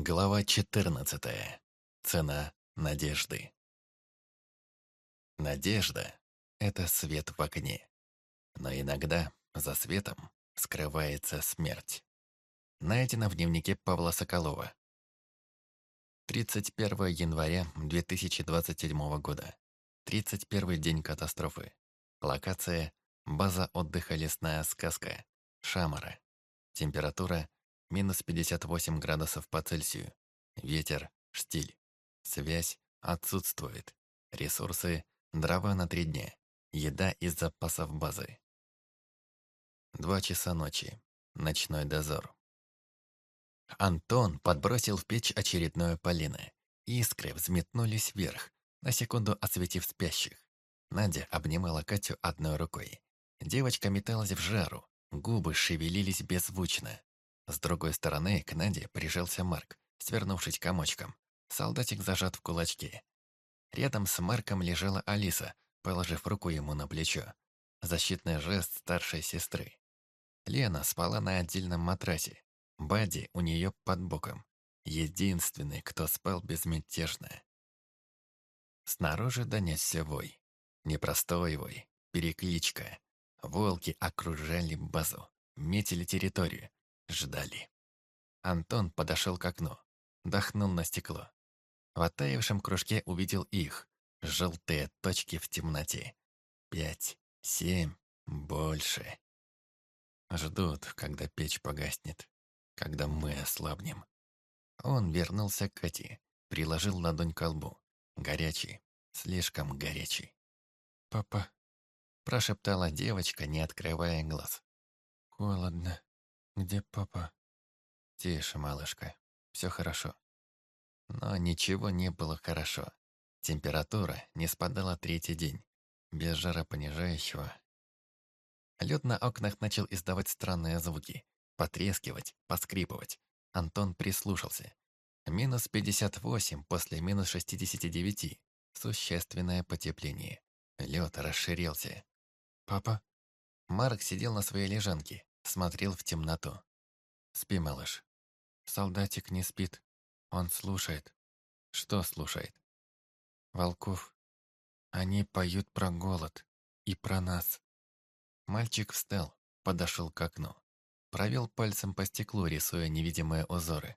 Глава 14. Цена надежды. Надежда — это свет в окне. Но иногда за светом скрывается смерть. Найдено в дневнике Павла Соколова. 31 января 2027 года. 31 день катастрофы. Локация – база отдыха «Лесная сказка», Шамара. Температура – минус 58 градусов по Цельсию. Ветер – штиль. Связь отсутствует. Ресурсы – дрова на три дня. Еда из запасов базы. Два часа ночи. Ночной дозор. Антон подбросил в печь очередное полено. Искры взметнулись вверх, на секунду осветив спящих. Надя обнимала Катю одной рукой. Девочка металась в жару, губы шевелились беззвучно. С другой стороны к Наде прижался Марк, свернувшись комочком. Солдатик зажат в кулачке. Рядом с Марком лежала Алиса, положив руку ему на плечо. Защитный жест старшей сестры. Лена спала на отдельном матрасе. Бади у нее под боком. Единственный, кто спал безмятежно. Снаружи донесся вой. Непростой вой, перекличка. Волки окружали базу, метили территорию, ждали. Антон подошел к окну, дохнул на стекло. В оттаившем кружке увидел их, желтые точки в темноте. Пять, семь, больше. Ждут, когда печь погаснет, когда мы ослабнем. Он вернулся к Кате, приложил ладонь к лбу. Горячий, слишком горячий. «Папа», — прошептала девочка, не открывая глаз. «Холодно. Где папа?» «Тише, малышка. Все хорошо». Но ничего не было хорошо. Температура не спадала третий день. Без жаропонижающего. Лед на окнах начал издавать странные звуки. Потрескивать, поскрипывать. Антон прислушался. Минус 58 после минус 69. Существенное потепление. Лед расширился. «Папа?» Марк сидел на своей лежанке, смотрел в темноту. «Спи, малыш». «Солдатик не спит. Он слушает». «Что слушает?» «Волков. Они поют про голод. И про нас». Мальчик встал, подошел к окну. Провел пальцем по стеклу, рисуя невидимые узоры.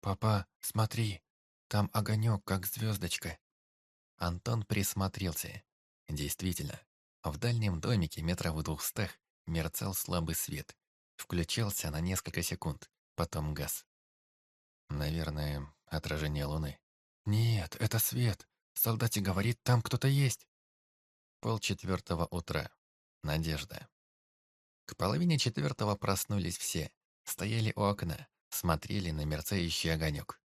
«Папа, смотри, там огонек, как звездочка». Антон присмотрелся. Действительно, в дальнем домике метров в двухстах мерцал слабый свет. Включался на несколько секунд, потом газ. Наверное, отражение луны. «Нет, это свет. Солдатик говорит, там кто-то есть». Пол четвертого утра. Надежда. К половине четвертого проснулись все. Стояли у окна, смотрели на мерцающий огонек.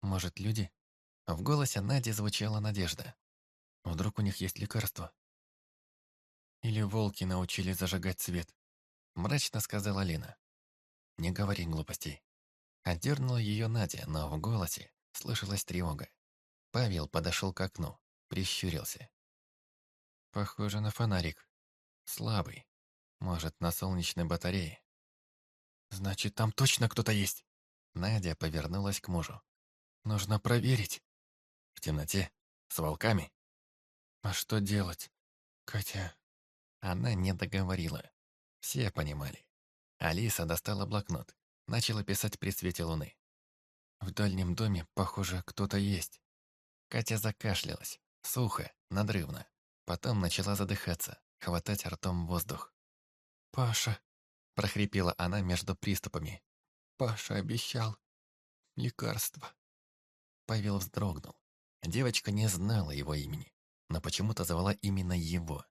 «Может, люди?» В голосе Нади звучала надежда. Вдруг у них есть лекарство? Или волки научили зажигать свет? Мрачно сказала Лина. Не говори глупостей. Отдернула ее Надя, но в голосе слышалась тревога. Павел подошел к окну, прищурился. Похоже на фонарик. Слабый. Может, на солнечной батарее. Значит, там точно кто-то есть. Надя повернулась к мужу. Нужно проверить. В темноте? С волками? А что делать, Катя? Она не договорила. Все понимали. Алиса достала блокнот. Начала писать при свете луны. В дальнем доме, похоже, кто-то есть. Катя закашлялась. Сухо, надрывно. Потом начала задыхаться, хватать ртом воздух. «Паша!» – прохрипела она между приступами. «Паша обещал. Лекарство». Павел вздрогнул. Девочка не знала его имени но почему-то звала именно его.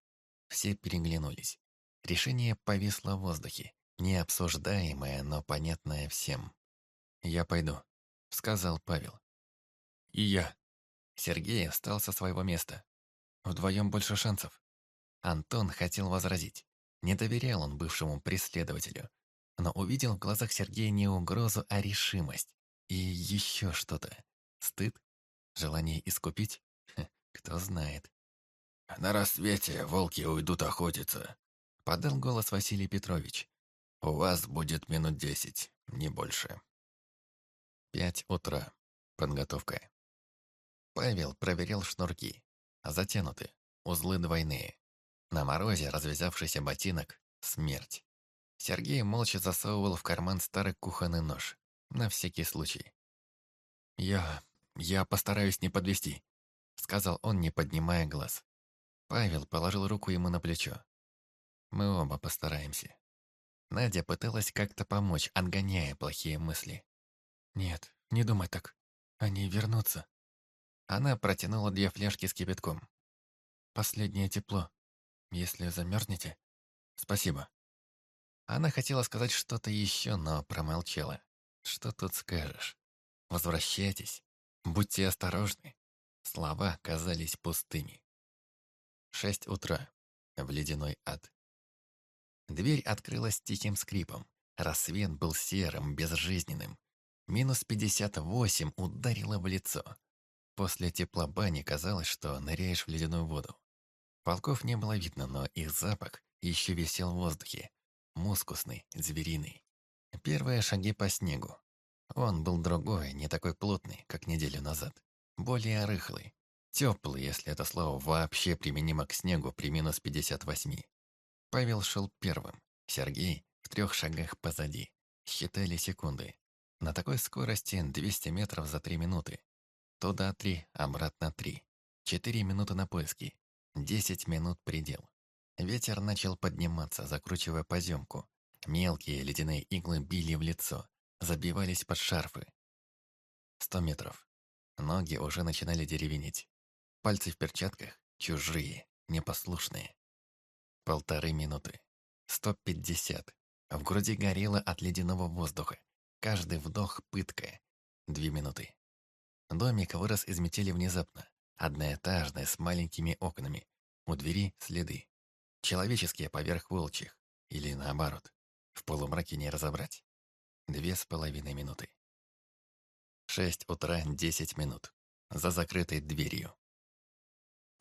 Все переглянулись. Решение повисло в воздухе, необсуждаемое, но понятное всем. «Я пойду», — сказал Павел. «И я». Сергей встал со своего места. «Вдвоем больше шансов». Антон хотел возразить. Не доверял он бывшему преследователю, но увидел в глазах Сергея не угрозу, а решимость. И еще что-то. Стыд? Желание искупить? Кто знает. «На рассвете волки уйдут охотиться», — подал голос Василий Петрович. «У вас будет минут десять, не больше». Пять утра. Подготовка. Павел проверил шнурки. Затянуты. Узлы двойные. На морозе развязавшийся ботинок — смерть. Сергей молча засовывал в карман старый кухонный нож. На всякий случай. «Я... я постараюсь не подвести», — сказал он, не поднимая глаз. Павел положил руку ему на плечо. «Мы оба постараемся». Надя пыталась как-то помочь, отгоняя плохие мысли. «Нет, не думай так. Они вернутся». Она протянула две фляжки с кипятком. «Последнее тепло. Если замерзнете...» «Спасибо». Она хотела сказать что-то еще, но промолчала. «Что тут скажешь? Возвращайтесь. Будьте осторожны». Слова казались пустыми. Шесть утра. В ледяной ад. Дверь открылась тихим скрипом. Рассвет был серым, безжизненным. Минус пятьдесят восемь ударило в лицо. После тепла бани казалось, что ныряешь в ледяную воду. Волков не было видно, но их запах еще висел в воздухе. Мускусный, звериный. Первые шаги по снегу. Он был другой, не такой плотный, как неделю назад. Более рыхлый. Теплый, если это слово вообще применимо к снегу при минус 58. Павел шел первым. Сергей в трех шагах позади. Считали секунды. На такой скорости 200 метров за 3 минуты. Туда 3, обратно 3. 4 минуты на поиски. 10 минут предел. Ветер начал подниматься, закручивая поземку. Мелкие ледяные иглы били в лицо, забивались под шарфы. 100 метров. Ноги уже начинали деревенеть. Пальцы в перчатках чужие, непослушные. Полторы минуты. 150. В груди горело от ледяного воздуха. Каждый вдох — пытка. Две минуты. Домик вырос из метели внезапно. Одноэтажный, с маленькими окнами. У двери следы. Человеческие поверх волчьих. Или наоборот. В полумраке не разобрать. Две с половиной минуты. Шесть утра, десять минут. За закрытой дверью.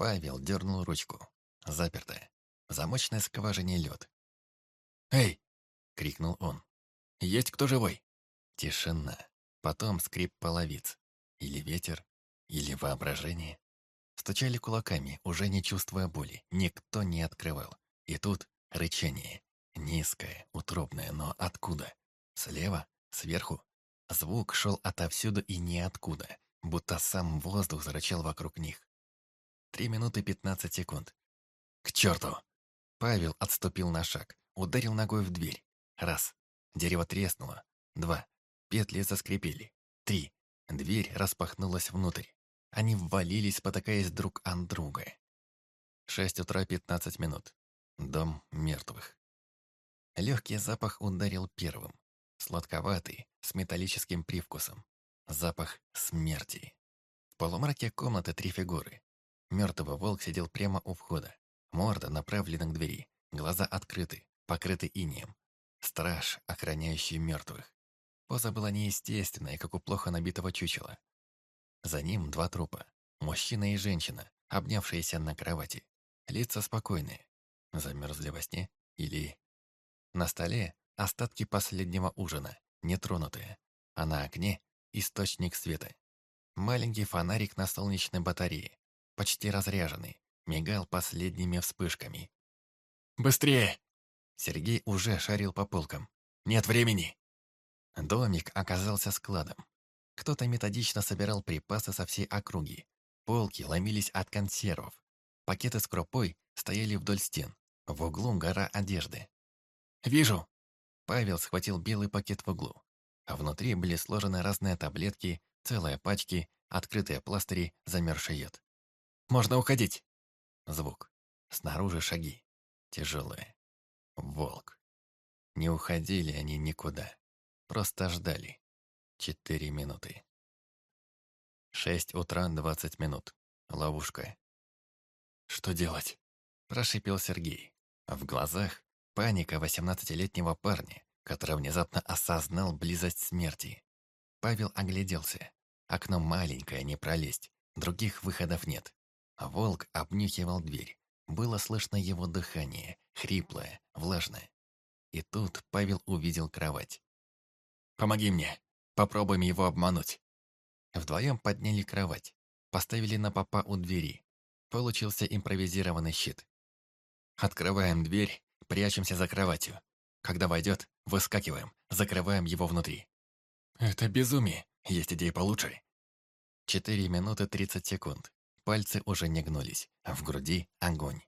Павел дернул ручку. Запертая. В замочной скважине лед. «Эй!» — крикнул он. «Есть кто живой?» Тишина. Потом скрип половиц. Или ветер, или воображение. Стучали кулаками, уже не чувствуя боли. Никто не открывал. И тут рычание. Низкое, утробное, но откуда? Слева? Сверху? Звук шел отовсюду и ниоткуда, будто сам воздух зарычал вокруг них. Три минуты пятнадцать секунд. «К черту!» Павел отступил на шаг, ударил ногой в дверь. Раз. Дерево треснуло. Два. Петли заскрипели. Три. Дверь распахнулась внутрь. Они ввалились, спотыкаясь друг от друга. Шесть утра пятнадцать минут. Дом мертвых. Легкий запах ударил первым. Сладковатый, с металлическим привкусом. Запах смерти. В полумраке комнаты три фигуры. Мертвый волк сидел прямо у входа. Морда направлена к двери. Глаза открыты, покрыты инеем. Страж, охраняющий мертвых. Поза была неестественная, как у плохо набитого чучела. За ним два трупа. Мужчина и женщина, обнявшиеся на кровати. Лица спокойные. Замерзли во сне? Или... На столе остатки последнего ужина, нетронутые. А на окне источник света. Маленький фонарик на солнечной батарее, почти разряженный, мигал последними вспышками. «Быстрее!» Сергей уже шарил по полкам. «Нет времени!» Домик оказался складом. Кто-то методично собирал припасы со всей округи. Полки ломились от консервов. Пакеты с крупой стояли вдоль стен. В углу гора одежды. «Вижу!» Павел схватил белый пакет в углу. А внутри были сложены разные таблетки, целые пачки, открытые пластыри, замерзший яд. «Можно уходить!» Звук. Снаружи шаги. Тяжелые. Волк. Не уходили они никуда. Просто ждали. Четыре минуты. Шесть утра, двадцать минут. Ловушка. «Что делать?» – прошипел Сергей. В глазах паника восемнадцатилетнего парня, который внезапно осознал близость смерти. Павел огляделся. Окно маленькое, не пролезть. Других выходов нет. Волк обнюхивал дверь. Было слышно его дыхание, хриплое, влажное. И тут Павел увидел кровать. «Помоги мне! Попробуем его обмануть. Вдвоем подняли кровать, поставили на попа у двери. Получился импровизированный щит. Открываем дверь, прячемся за кроватью. Когда войдет, выскакиваем, закрываем его внутри. Это безумие. Есть идеи получше. Четыре минуты тридцать секунд. Пальцы уже не гнулись, а в груди огонь.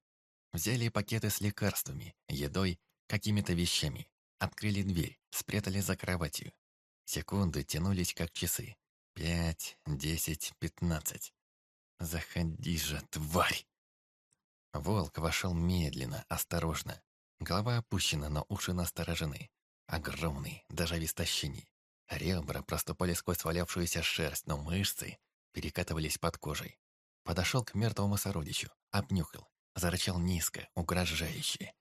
Взяли пакеты с лекарствами, едой, какими-то вещами. Открыли дверь, спрятали за кроватью. Секунды тянулись, как часы. Пять, десять, пятнадцать. Заходи же, тварь! Волк вошел медленно, осторожно. Голова опущена, но уши насторожены. Огромный, даже в истощении. Ребра проступали сквозь свалявшуюся шерсть, но мышцы перекатывались под кожей. Подошел к мертвому сородичу, обнюхал, зарычал низко, угрожающе.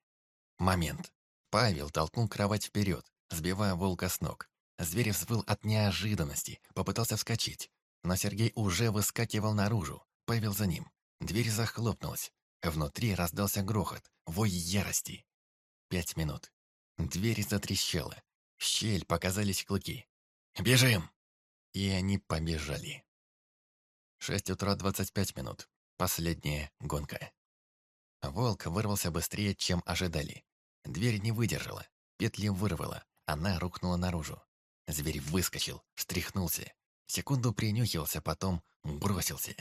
Момент. Павел толкнул кровать вперед, сбивая волка с ног. Зверь взвыл от неожиданности, попытался вскочить. Но Сергей уже выскакивал наружу. Павел за ним. Дверь захлопнулась. Внутри раздался грохот, вой ярости. Пять минут. Дверь затрещала. В щель показались клыки. «Бежим!» И они побежали. Шесть утра двадцать пять минут. Последняя гонка. Волк вырвался быстрее, чем ожидали. Дверь не выдержала. Петли вырвала. Она рухнула наружу. Зверь выскочил, встряхнулся. Секунду принюхивался, потом бросился.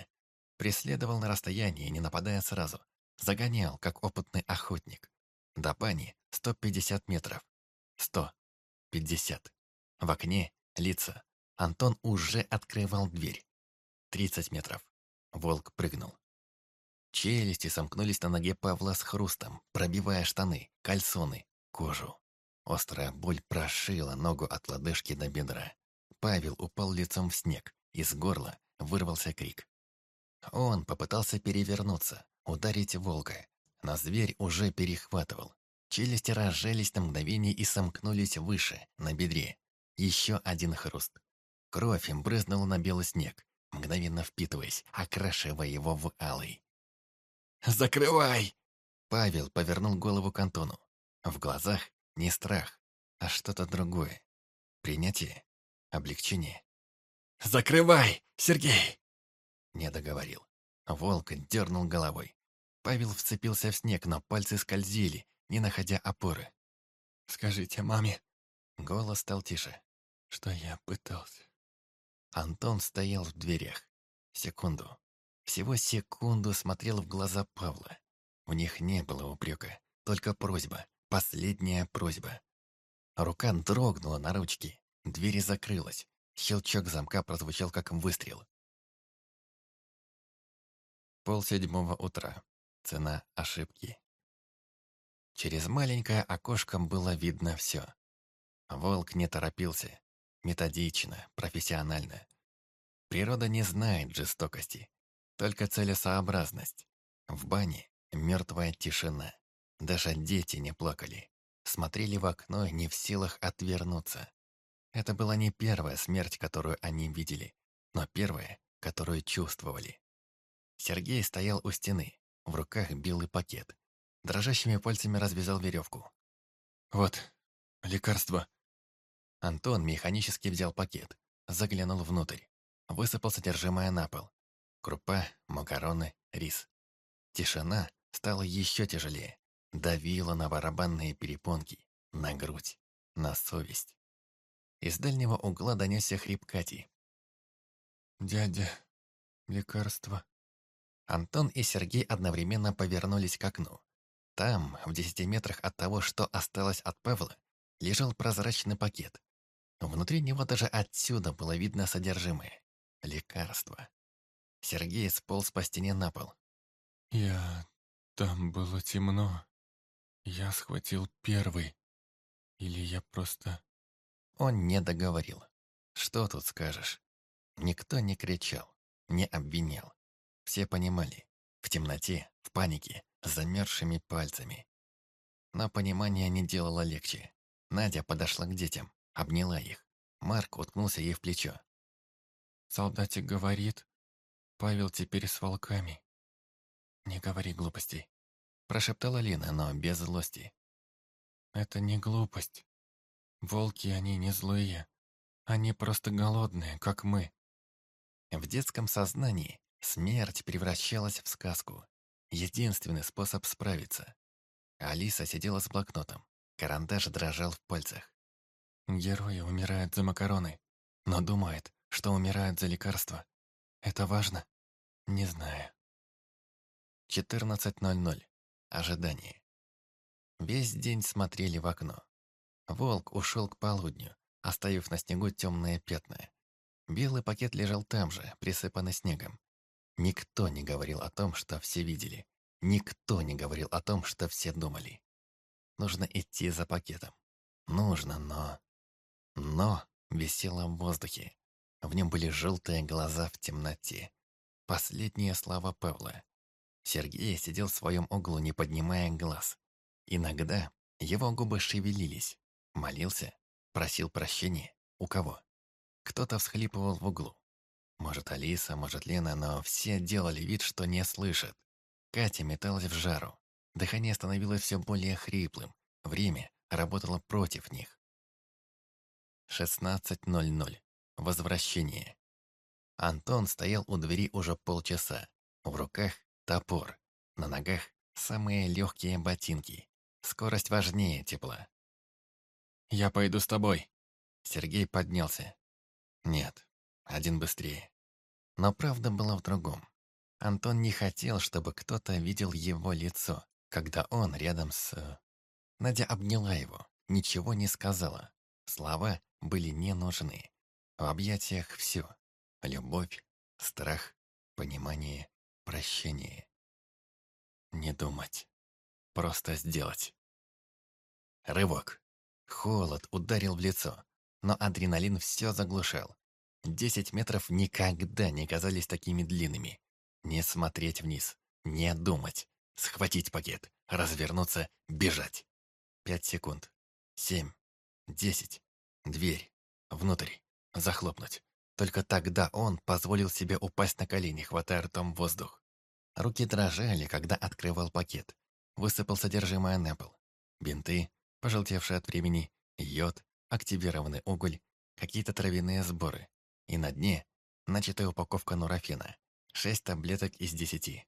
Преследовал на расстоянии, не нападая сразу. Загонял, как опытный охотник. До пани 150 метров. 100. 50. В окне лица. Антон уже открывал дверь. 30 метров. Волк прыгнул. Челюсти сомкнулись на ноге Павла с хрустом, пробивая штаны, кальсоны, кожу. Острая боль прошила ногу от лодыжки до бедра. Павел упал лицом в снег, из горла вырвался крик. Он попытался перевернуться, ударить волка, но зверь уже перехватывал. Челюсти разжались на мгновение и сомкнулись выше, на бедре. Еще один хруст. Кровь им брызнула на белый снег, мгновенно впитываясь, окрашивая его в алый. «Закрывай!» Павел повернул голову к Антону. В глазах не страх, а что-то другое. Принятие, облегчение. «Закрывай, Сергей!» Не договорил. Волк дернул головой. Павел вцепился в снег, но пальцы скользили, не находя опоры. «Скажите маме...» Голос стал тише. «Что я пытался...» Антон стоял в дверях. Секунду. Всего секунду смотрел в глаза Павла. В них не было упрека, только просьба, Последняя просьба. Рука дрогнула на ручке. Дверь закрылась. Щелчок замка прозвучал, как выстрел. Пол седьмого утра. Цена ошибки. Через маленькое окошко было видно все. Волк не торопился. Методично, профессионально. Природа не знает жестокости. Только целесообразность. В бане мертвая тишина. Даже дети не плакали. Смотрели в окно, не в силах отвернуться. Это была не первая смерть, которую они видели, но первая, которую чувствовали. Сергей стоял у стены, в руках белый пакет. Дрожащими пальцами развязал веревку. «Вот, лекарство». Антон механически взял пакет, заглянул внутрь, высыпал содержимое на пол. Крупа, макароны, рис. Тишина стала еще тяжелее давила на барабанные перепонки, на грудь, на совесть. Из дальнего угла донесся хрип Кати. «Дядя, лекарство». Антон и Сергей одновременно повернулись к окну. Там, в десяти метрах от того, что осталось от Павла, лежал прозрачный пакет. Внутри него даже отсюда было видно содержимое. Лекарство. Сергей сполз по стене на пол. «Я... там было темно», я схватил первый. Или я просто... Он не договорил. Что тут скажешь? Никто не кричал, не обвинял. Все понимали. В темноте, в панике, с замерзшими пальцами. Но понимание не делало легче. Надя подошла к детям, обняла их. Марк уткнулся ей в плечо. «Солдатик говорит, Павел теперь с волками. Не говори глупостей. Прошептала Лина, но без злости. «Это не глупость. Волки, они не злые. Они просто голодные, как мы. В детском сознании смерть превращалась в сказку. Единственный способ справиться. Алиса сидела с блокнотом. Карандаш дрожал в пальцах. Герои умирают за макароны, но думают, что умирают за лекарства. Это важно? Не знаю. 14.00. Ожидание. Весь день смотрели в окно. Волк ушел к полудню, оставив на снегу темные пятна. Белый пакет лежал там же, присыпанный снегом. Никто не говорил о том, что все видели. Никто не говорил о том, что все думали. Нужно идти за пакетом. Нужно, но... Но висело в воздухе. В нем были желтые глаза в темноте. Последние слова Павла. Сергей сидел в своем углу, не поднимая глаз. Иногда его губы шевелились. Молился, просил прощения. У кого? Кто-то всхлипывал в углу. Может, Алиса, может, Лена, но все делали вид, что не слышат. Катя металась в жару. Дыхание становилось все более хриплым. Время работало против них. 16.00. Возвращение. Антон стоял у двери уже полчаса. В руках топор. На ногах самые легкие ботинки. Скорость важнее тепла. «Я пойду с тобой». Сергей поднялся. «Нет, один быстрее». Но правда была в другом. Антон не хотел, чтобы кто-то видел его лицо, когда он рядом с... Надя обняла его, ничего не сказала. Слова были не нужны. В объятиях все. Любовь, страх, понимание, прощение. Не думать. Просто сделать. Рывок. Холод ударил в лицо, но адреналин все заглушал. Десять метров никогда не казались такими длинными. Не смотреть вниз, не думать, схватить пакет, развернуться, бежать. Пять секунд. Семь. Десять. Дверь. Внутрь. Захлопнуть. Только тогда он позволил себе упасть на колени, хватая ртом воздух. Руки дрожали, когда открывал пакет. Высыпал содержимое на пол. Бинты, пожелтевшие от времени, йод, активированный уголь, какие-то травяные сборы. И на дне начатая упаковка нурофена. Шесть таблеток из десяти.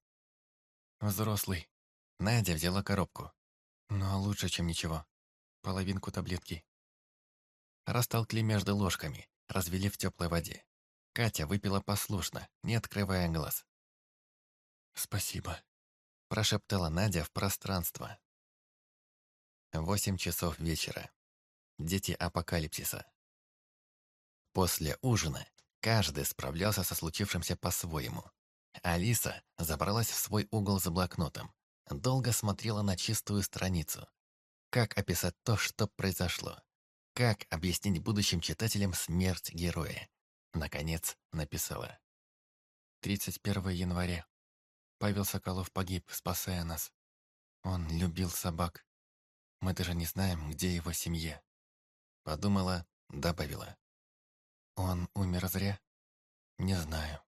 Взрослый. Надя взяла коробку. Но лучше, чем ничего. Половинку таблетки. Растолкли между ложками, развели в теплой воде. Катя выпила послушно, не открывая глаз. «Спасибо», – прошептала Надя в пространство. Восемь часов вечера. Дети апокалипсиса. После ужина каждый справлялся со случившимся по-своему. Алиса забралась в свой угол за блокнотом. Долго смотрела на чистую страницу. Как описать то, что произошло? Как объяснить будущим читателям смерть героя? Наконец написала. 31 января. Павел Соколов погиб, спасая нас. Он любил собак. Мы даже не знаем, где его семья. Подумала, добавила. Он умер зря? Не знаю,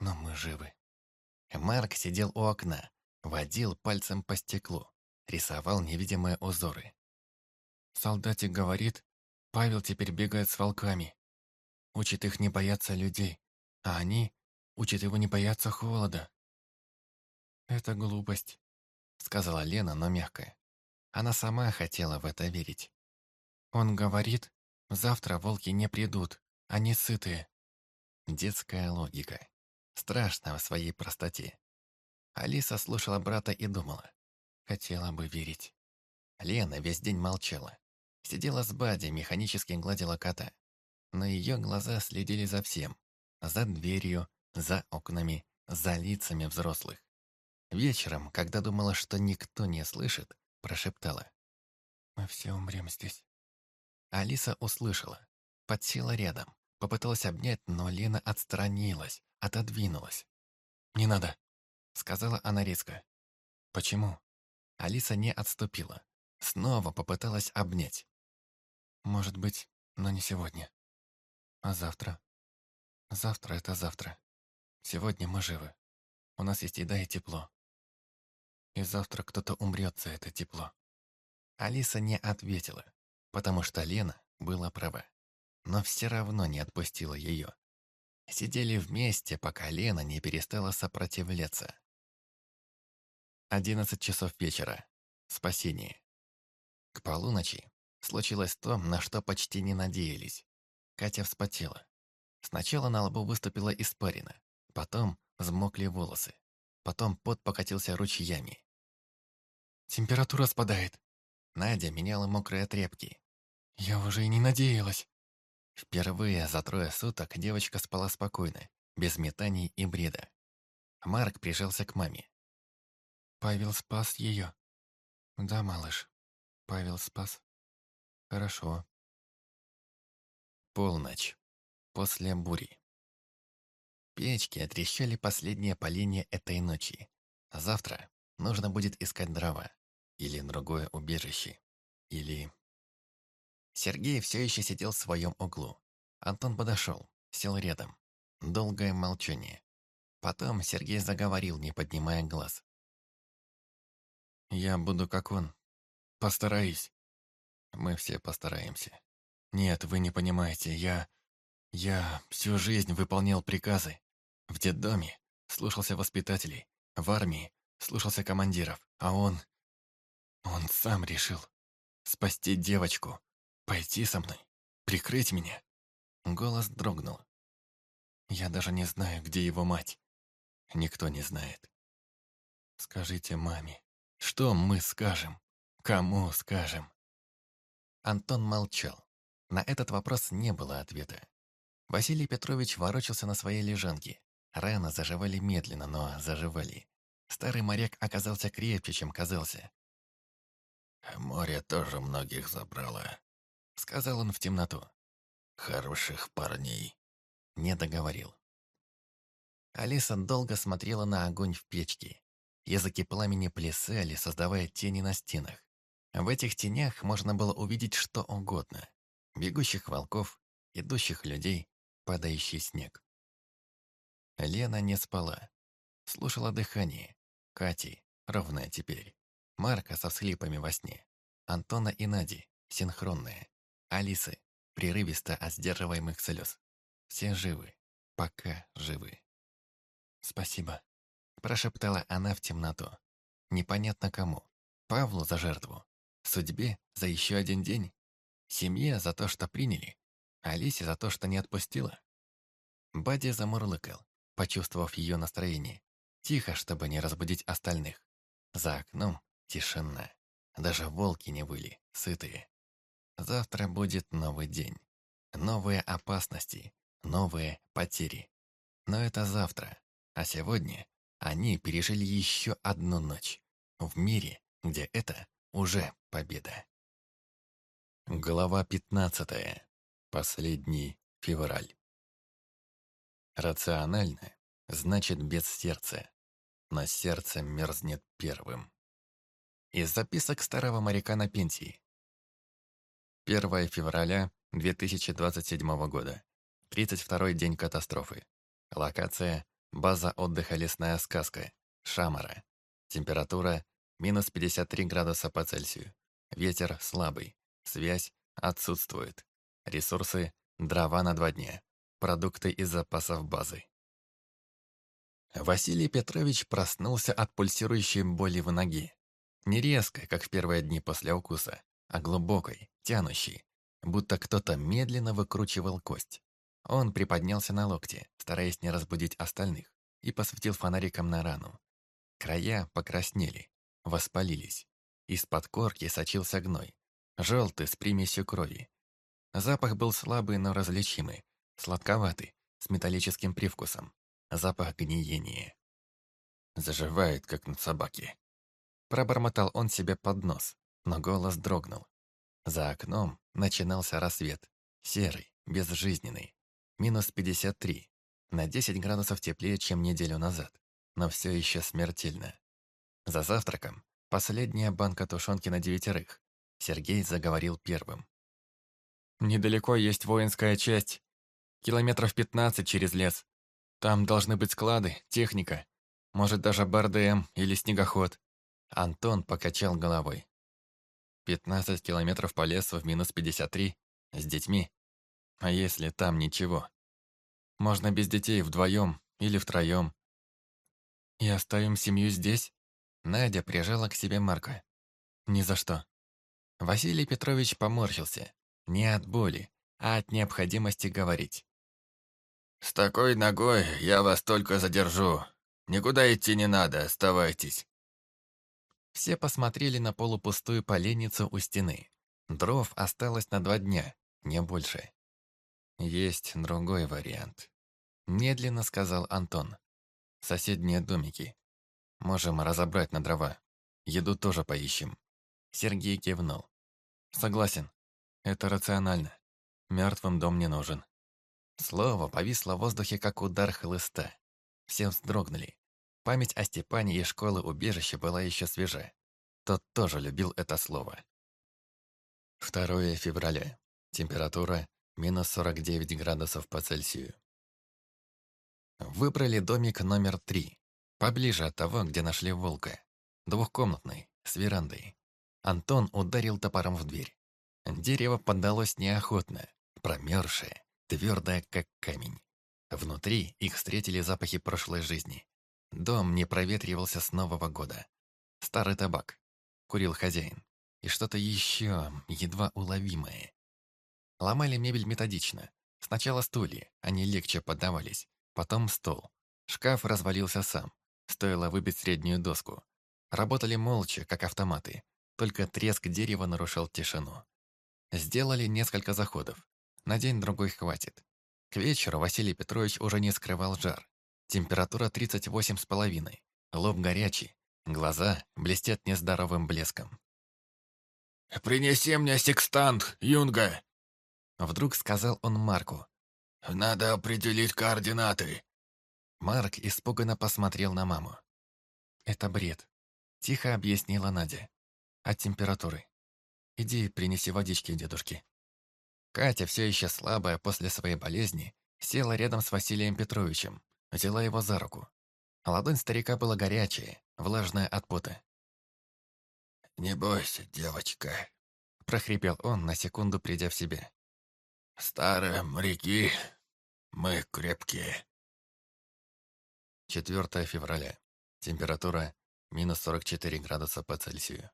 но мы живы. Марк сидел у окна, водил пальцем по стеклу, рисовал невидимые узоры. Солдатик говорит, Павел теперь бегает с волками. Учит их не бояться людей, а они учат его не бояться холода. «Это глупость», — сказала Лена, но мягко. Она сама хотела в это верить. Он говорит, завтра волки не придут, они сытые. Детская логика. Страшно в своей простоте. Алиса слушала брата и думала. Хотела бы верить. Лена весь день молчала. Сидела с Бади, механически гладила кота. Но ее глаза следили за всем. За дверью, за окнами, за лицами взрослых. Вечером, когда думала, что никто не слышит, прошептала. «Мы все умрем здесь». Алиса услышала. Подсела рядом. Попыталась обнять, но Лена отстранилась, отодвинулась. «Не надо», — сказала она резко. «Почему?» Алиса не отступила. Снова попыталась обнять. Может быть, но не сегодня. А завтра? Завтра — это завтра. Сегодня мы живы. У нас есть еда и тепло. И завтра кто-то умрет за это тепло. Алиса не ответила, потому что Лена была права. но все равно не отпустила ее. Сидели вместе, пока Лена не перестала сопротивляться. Одиннадцать часов вечера. Спасение. К полуночи случилось то, на что почти не надеялись. Катя вспотела. Сначала на лбу выступила испарина, потом взмокли волосы, потом пот покатился ручьями. «Температура спадает». Надя меняла мокрые тряпки. «Я уже и не надеялась». Впервые за трое суток девочка спала спокойно, без метаний и бреда. Марк прижался к маме. «Павел спас ее?» «Да, малыш. Павел спас. Хорошо». Полночь. После бури. Печки отрещали последние поленья этой ночи. Завтра нужно будет искать дрова. Или другое убежище. Или... Сергей все еще сидел в своем углу. Антон подошел, сел рядом. Долгое молчание. Потом Сергей заговорил, не поднимая глаз. «Я буду как он. Постараюсь. Мы все постараемся. Нет, вы не понимаете, я... Я всю жизнь выполнял приказы. В детдоме слушался воспитателей, в армии слушался командиров, а он... Он сам решил спасти девочку, пойти со мной, прикрыть меня. Голос дрогнул. Я даже не знаю, где его мать. Никто не знает. Скажите маме, что мы скажем? Кому скажем? Антон молчал. На этот вопрос не было ответа. Василий Петрович ворочался на своей лежанке. Раны заживали медленно, но заживали. Старый моряк оказался крепче, чем казался. «Море тоже многих забрало», — сказал он в темноту. «Хороших парней». Не договорил. Алиса долго смотрела на огонь в печке. Языки пламени плясали, создавая тени на стенах. В этих тенях можно было увидеть что угодно. Бегущих волков, идущих людей, падающий снег. Лена не спала. Слушала дыхание. Кати, ровное теперь. Марка со всхлипами во сне. Антона и Нади, синхронные. Алисы, прерывисто от сдерживаемых слез. Все живы. Пока живы. «Спасибо», – прошептала она в темноту. Непонятно кому. Павлу за жертву. Судьбе за еще один день. Семье за то, что приняли. Алисе за то, что не отпустила. Бади замурлыкал, почувствовав ее настроение. Тихо, чтобы не разбудить остальных. За окном тишина. Даже волки не выли, сытые. Завтра будет новый день. Новые опасности, новые потери. Но это завтра. А сегодня они пережили еще одну ночь. В мире, где это уже победа. Глава 15. Последний февраль. Рационально значит без сердца, но сердце мерзнет первым. Из записок старого моряка на пенсии. 1 февраля 2027 года. 32-й день катастрофы. Локация – база отдыха «Лесная сказка», Шамара. Температура – минус 53 градуса по Цельсию. Ветер слабый. Связь отсутствует. Ресурсы – дрова на два дня. Продукты из запасов базы. Василий Петрович проснулся от пульсирующей боли в ноге. Не резкой, как в первые дни после укуса, а глубокой, тянущей, будто кто-то медленно выкручивал кость. Он приподнялся на локте, стараясь не разбудить остальных, и посветил фонариком на рану. Края покраснели, воспалились. Из-под корки сочился гной, желтый с примесью крови. Запах был слабый, но различимый, сладковатый, с металлическим привкусом. Запах гниения. Заживает, как на собаке. Пробормотал он себе под нос, но голос дрогнул. За окном начинался рассвет. Серый, безжизненный. Минус 53. На 10 градусов теплее, чем неделю назад. Но все еще смертельно. За завтраком последняя банка тушенки на девятерых. Сергей заговорил первым. «Недалеко есть воинская часть. Километров 15 через лес. Там должны быть склады, техника. Может, даже БРДМ или снегоход. Антон покачал головой. 15 километров по лесу в минус 53. С детьми. А если там ничего? Можно без детей вдвоем или втроем. И оставим семью здесь? Надя прижала к себе Марка. Ни за что. Василий Петрович поморщился. Не от боли, а от необходимости говорить. «С такой ногой я вас только задержу. Никуда идти не надо, оставайтесь». Все посмотрели на полупустую поленницу у стены. Дров осталось на два дня, не больше. Есть другой вариант. Медленно сказал Антон. Соседние домики. Можем разобрать на дрова. Еду тоже поищем. Сергей кивнул. Согласен. Это рационально. Мертвым дом не нужен. Слово повисло в воздухе, как удар хлыста. Все вздрогнули. Память о Степане и школы убежища была еще свежа. Тот тоже любил это слово. 2 февраля. Температура минус 49 градусов по Цельсию. Выбрали домик номер три, поближе от того, где нашли волка. Двухкомнатный, с верандой. Антон ударил топором в дверь. Дерево поддалось неохотно, промерзшее, твердое, как камень. Внутри их встретили запахи прошлой жизни. Дом не проветривался с Нового года. Старый табак. Курил хозяин. И что-то еще, едва уловимое. Ломали мебель методично. Сначала стулья, они легче поддавались. Потом стол. Шкаф развалился сам. Стоило выбить среднюю доску. Работали молча, как автоматы. Только треск дерева нарушал тишину. Сделали несколько заходов. На день-другой хватит. К вечеру Василий Петрович уже не скрывал жар. Температура 38,5. Лоб горячий. Глаза блестят нездоровым блеском. «Принеси мне секстант, Юнга!» Вдруг сказал он Марку. «Надо определить координаты». Марк испуганно посмотрел на маму. «Это бред», — тихо объяснила Надя. «От температуры. Иди принеси водички дедушке». Катя, все еще слабая после своей болезни, села рядом с Василием Петровичем, взяла его за руку. Ладонь старика была горячая, влажная от пота. «Не бойся, девочка», — прохрипел он, на секунду придя в себя. «Старые моряки, мы крепкие». 4 февраля. Температура минус 44 градуса по Цельсию.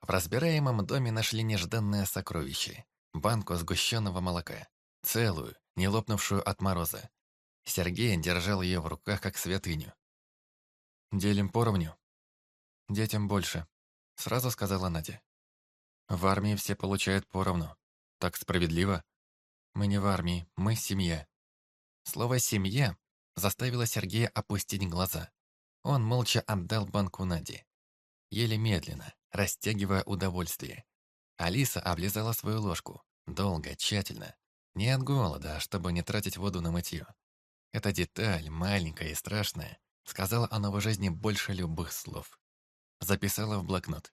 В разбираемом доме нашли нежданное сокровище – банку сгущенного молока. Целую, не лопнувшую от мороза. Сергей держал ее в руках, как святыню. «Делим поровню. Детям больше», — сразу сказала Надя. «В армии все получают поровну. Так справедливо? Мы не в армии, мы семья». Слово «семья» заставило Сергея опустить глаза. Он молча отдал банку Наде. Еле медленно, растягивая удовольствие. Алиса облизала свою ложку. Долго, тщательно. Не от голода, а чтобы не тратить воду на мытье. Эта деталь, маленькая и страшная, сказала о новой жизни больше любых слов. Записала в блокнот.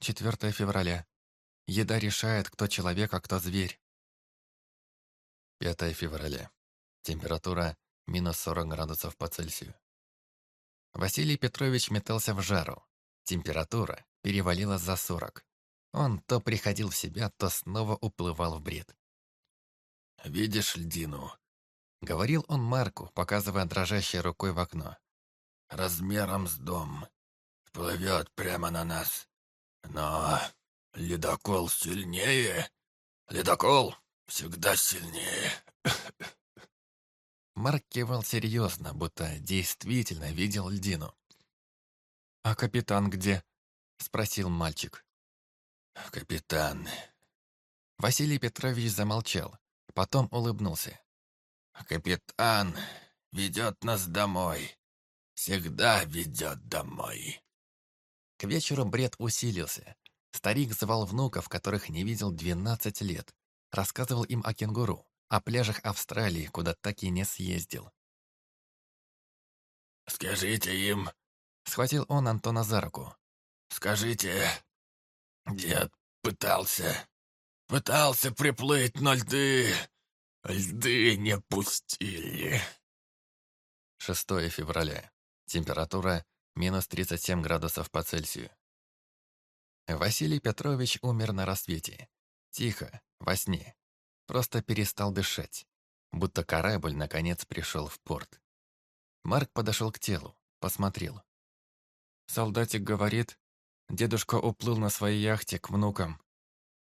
4 февраля. Еда решает, кто человек, а кто зверь. 5 февраля. Температура минус 40 градусов по Цельсию. Василий Петрович метался в жару. Температура перевалила за 40. Он то приходил в себя, то снова уплывал в бред. «Видишь льдину?» Говорил он Марку, показывая дрожащей рукой в окно. «Размером с дом. Плывет прямо на нас. Но ледокол сильнее. Ледокол всегда сильнее». Марк кивал серьезно, будто действительно видел льдину. «А капитан где?» — спросил мальчик. «Капитан...» Василий Петрович замолчал, потом улыбнулся. Капитан ведет нас домой. Всегда ведет домой. К вечеру бред усилился. Старик звал внуков, которых не видел 12 лет. Рассказывал им о кенгуру, о пляжах Австралии, куда так и не съездил. «Скажите им...» Схватил он Антона за руку. «Скажите, дед пытался... Пытался приплыть на льды, Льды не пустили. 6 февраля. Температура минус 37 градусов по Цельсию. Василий Петрович умер на рассвете. Тихо, во сне. Просто перестал дышать, будто корабль наконец пришел в порт. Марк подошел к телу, посмотрел. Солдатик говорит, дедушка уплыл на своей яхте к внукам.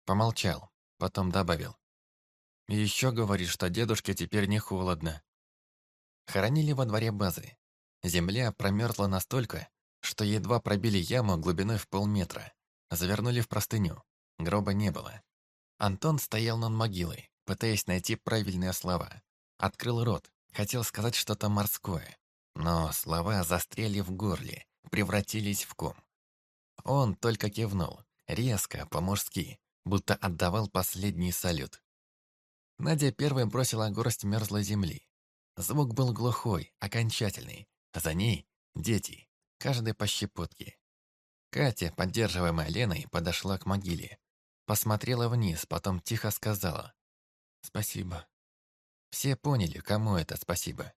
Помолчал, потом добавил. еще говорит, что дедушке теперь не холодно. Хоронили во дворе базы. Земля промерзла настолько, что едва пробили яму глубиной в полметра. Завернули в простыню. Гроба не было. Антон стоял над могилой, пытаясь найти правильные слова. Открыл рот, хотел сказать что-то морское. Но слова застряли в горле, превратились в ком. Он только кивнул, резко, по-мужски, будто отдавал последний салют. Надя первой бросила горсть мерзлой земли. Звук был глухой, окончательный. За ней — дети, каждый по щепотке. Катя, поддерживаемая Леной, подошла к могиле. Посмотрела вниз, потом тихо сказала «Спасибо». Все поняли, кому это спасибо.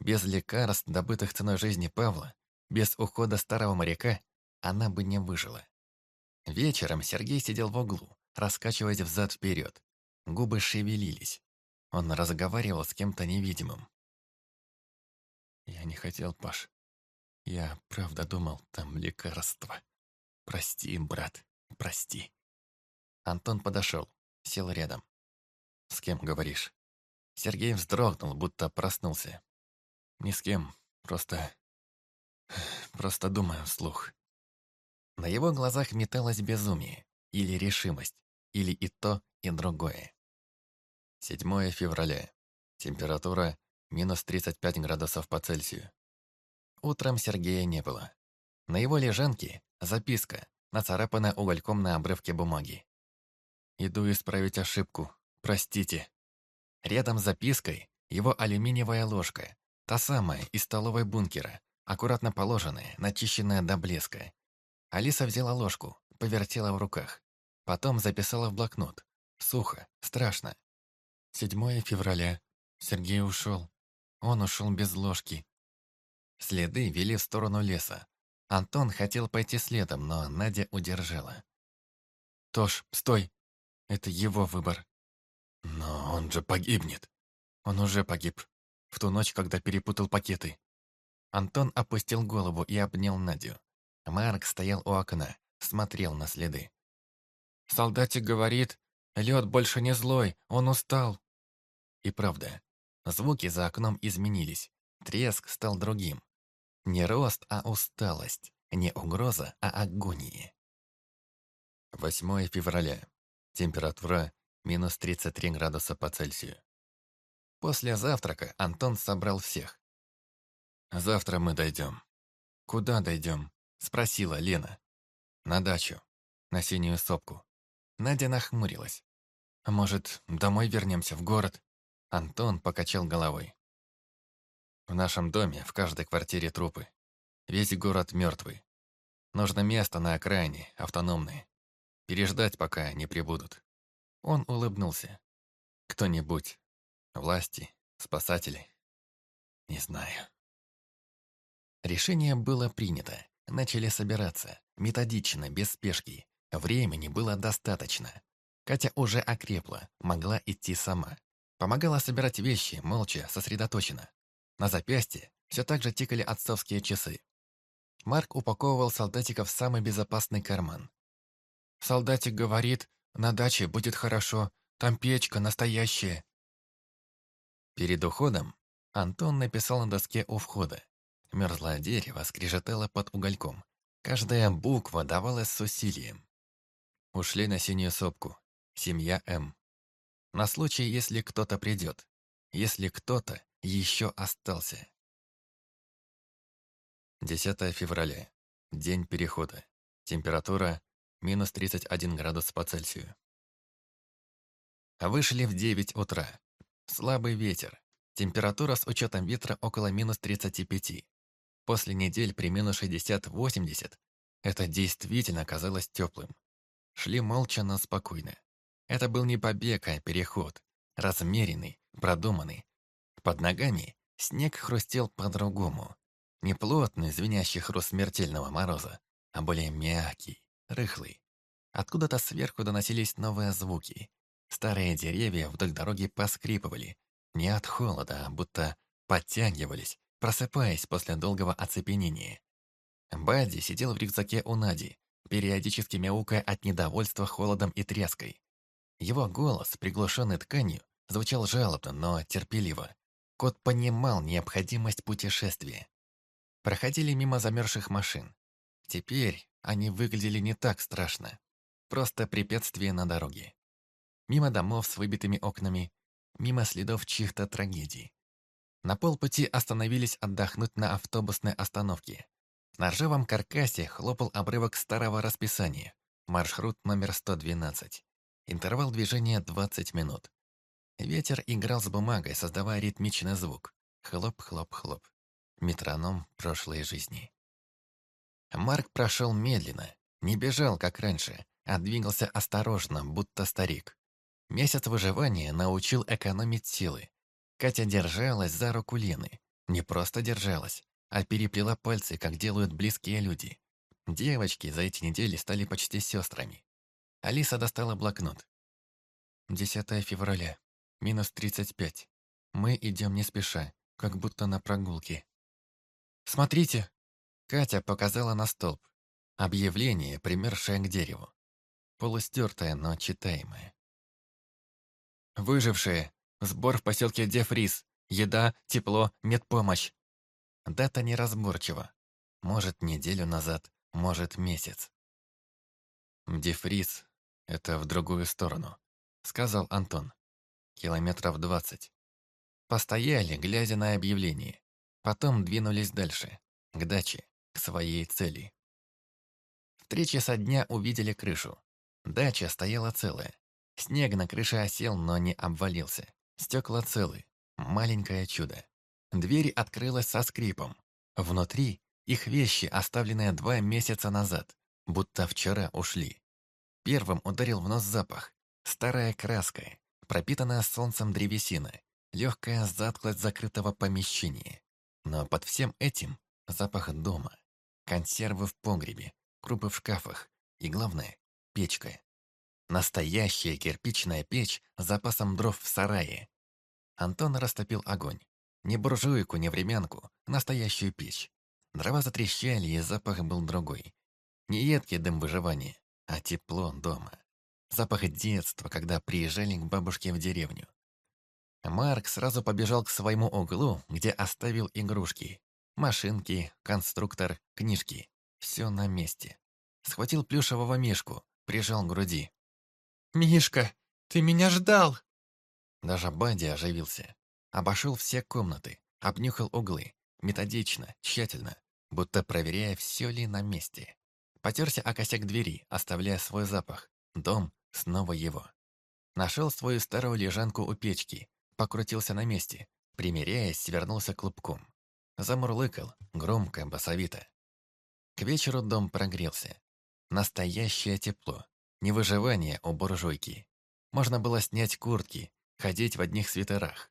Без лекарств, добытых ценой жизни Павла, без ухода старого моряка, она бы не выжила. Вечером Сергей сидел в углу, раскачиваясь взад-вперед. Губы шевелились. Он разговаривал с кем-то невидимым. «Я не хотел, Паш. Я правда думал, там лекарство. Прости, брат, прости». Антон подошел, сел рядом. «С кем говоришь?» Сергей вздрогнул, будто проснулся. Ни с кем. Просто... Просто думаю вслух. На его глазах металось безумие. Или решимость. Или и то, и другое. 7 февраля. Температура минус 35 градусов по Цельсию. Утром Сергея не было. На его лежанке записка, нацарапанная угольком на обрывке бумаги. «Иду исправить ошибку. Простите». Рядом с запиской его алюминиевая ложка, Та самая, из столовой бункера, аккуратно положенная, начищенная до блеска. Алиса взяла ложку, повертела в руках. Потом записала в блокнот. Сухо, страшно. 7 февраля. Сергей ушел. Он ушел без ложки. Следы вели в сторону леса. Антон хотел пойти следом, но Надя удержала. «Тош, стой! Это его выбор». «Но он же погибнет». «Он уже погиб в ту ночь, когда перепутал пакеты. Антон опустил голову и обнял Надю. Марк стоял у окна, смотрел на следы. «Солдатик говорит, лед больше не злой, он устал». И правда, звуки за окном изменились. Треск стал другим. Не рост, а усталость. Не угроза, а агония. 8 февраля. Температура минус 33 градуса по Цельсию. После завтрака Антон собрал всех. «Завтра мы дойдем». «Куда дойдем?» – спросила Лена. «На дачу. На синюю сопку». Надя нахмурилась. «Может, домой вернемся в город?» Антон покачал головой. «В нашем доме в каждой квартире трупы. Весь город мертвый. Нужно место на окраине, автономное. Переждать, пока не прибудут». Он улыбнулся. «Кто-нибудь Власти, спасатели. Не знаю. Решение было принято. Начали собираться. Методично, без спешки. Времени было достаточно. Катя уже окрепла, могла идти сама. Помогала собирать вещи, молча, сосредоточенно. На запястье все так же тикали отцовские часы. Марк упаковывал солдатика в самый безопасный карман. «Солдатик говорит, на даче будет хорошо, там печка настоящая. Перед уходом Антон написал на доске у входа. Мерзлое дерево скрежетало под угольком. Каждая буква давалась с усилием. Ушли на синюю сопку. Семья М. На случай, если кто-то придет. Если кто-то еще остался. 10 февраля. День перехода. Температура минус 31 градус по Цельсию. Вышли в 9 утра. Слабый ветер. Температура с учетом ветра около минус 35. После недель при минус 60-80 это действительно казалось теплым. Шли молча, но спокойно. Это был не побег, а переход. Размеренный, продуманный. Под ногами снег хрустел по-другому. Не плотный, звенящий хруст смертельного мороза, а более мягкий, рыхлый. Откуда-то сверху доносились новые звуки. Старые деревья вдоль дороги поскрипывали. Не от холода, а будто подтягивались, просыпаясь после долгого оцепенения. Бадди сидел в рюкзаке у Нади, периодически мяукая от недовольства холодом и треской. Его голос, приглушенный тканью, звучал жалобно, но терпеливо. Кот понимал необходимость путешествия. Проходили мимо замерзших машин. Теперь они выглядели не так страшно. Просто препятствие на дороге. Мимо домов с выбитыми окнами, мимо следов чьих-то трагедий. На полпути остановились отдохнуть на автобусной остановке. На ржавом каркасе хлопал обрывок старого расписания. Маршрут номер 112. Интервал движения 20 минут. Ветер играл с бумагой, создавая ритмичный звук. Хлоп-хлоп-хлоп. Метроном прошлой жизни. Марк прошел медленно, не бежал, как раньше, а двигался осторожно, будто старик. Месяц выживания научил экономить силы. Катя держалась за руку Лены. Не просто держалась, а переплела пальцы, как делают близкие люди. Девочки за эти недели стали почти сестрами. Алиса достала блокнот. 10 февраля. Минус 35. Мы идем не спеша, как будто на прогулке. «Смотрите!» Катя показала на столб. Объявление, примершее к дереву. Полустертое, но читаемое. Выжившие. Сбор в поселке Дефрис. Еда, тепло, медпомощь. Дата неразборчива. Может, неделю назад, может, месяц. Дефрис — это в другую сторону, сказал Антон. Километров двадцать. Постояли, глядя на объявление. Потом двинулись дальше, к даче, к своей цели. В три часа дня увидели крышу. Дача стояла целая. Снег на крыше осел, но не обвалился. Стекла целы. Маленькое чудо. Дверь открылась со скрипом. Внутри их вещи, оставленные два месяца назад, будто вчера ушли. Первым ударил в нос запах. Старая краска, пропитанная солнцем древесина, легкая затклость закрытого помещения. Но под всем этим запах дома, консервы в погребе, крупы в шкафах и, главное, печка. Настоящая кирпичная печь с запасом дров в сарае. Антон растопил огонь. Не буржуйку, не времянку, настоящую печь. Дрова затрещали, и запах был другой. Не едкий дым выживания, а тепло дома. Запах детства, когда приезжали к бабушке в деревню. Марк сразу побежал к своему углу, где оставил игрушки. Машинки, конструктор, книжки. Все на месте. Схватил плюшевого мишку, прижал к груди. «Мишка, ты меня ждал!» Даже Бадди оживился. Обошел все комнаты, обнюхал углы, методично, тщательно, будто проверяя, все ли на месте. Потерся о косяк двери, оставляя свой запах. Дом снова его. Нашел свою старую лежанку у печки, покрутился на месте, примеряясь, свернулся клубком. Замурлыкал, громко, басовито. К вечеру дом прогрелся. Настоящее тепло. Не выживание у буржуйки. Можно было снять куртки, ходить в одних свитерах.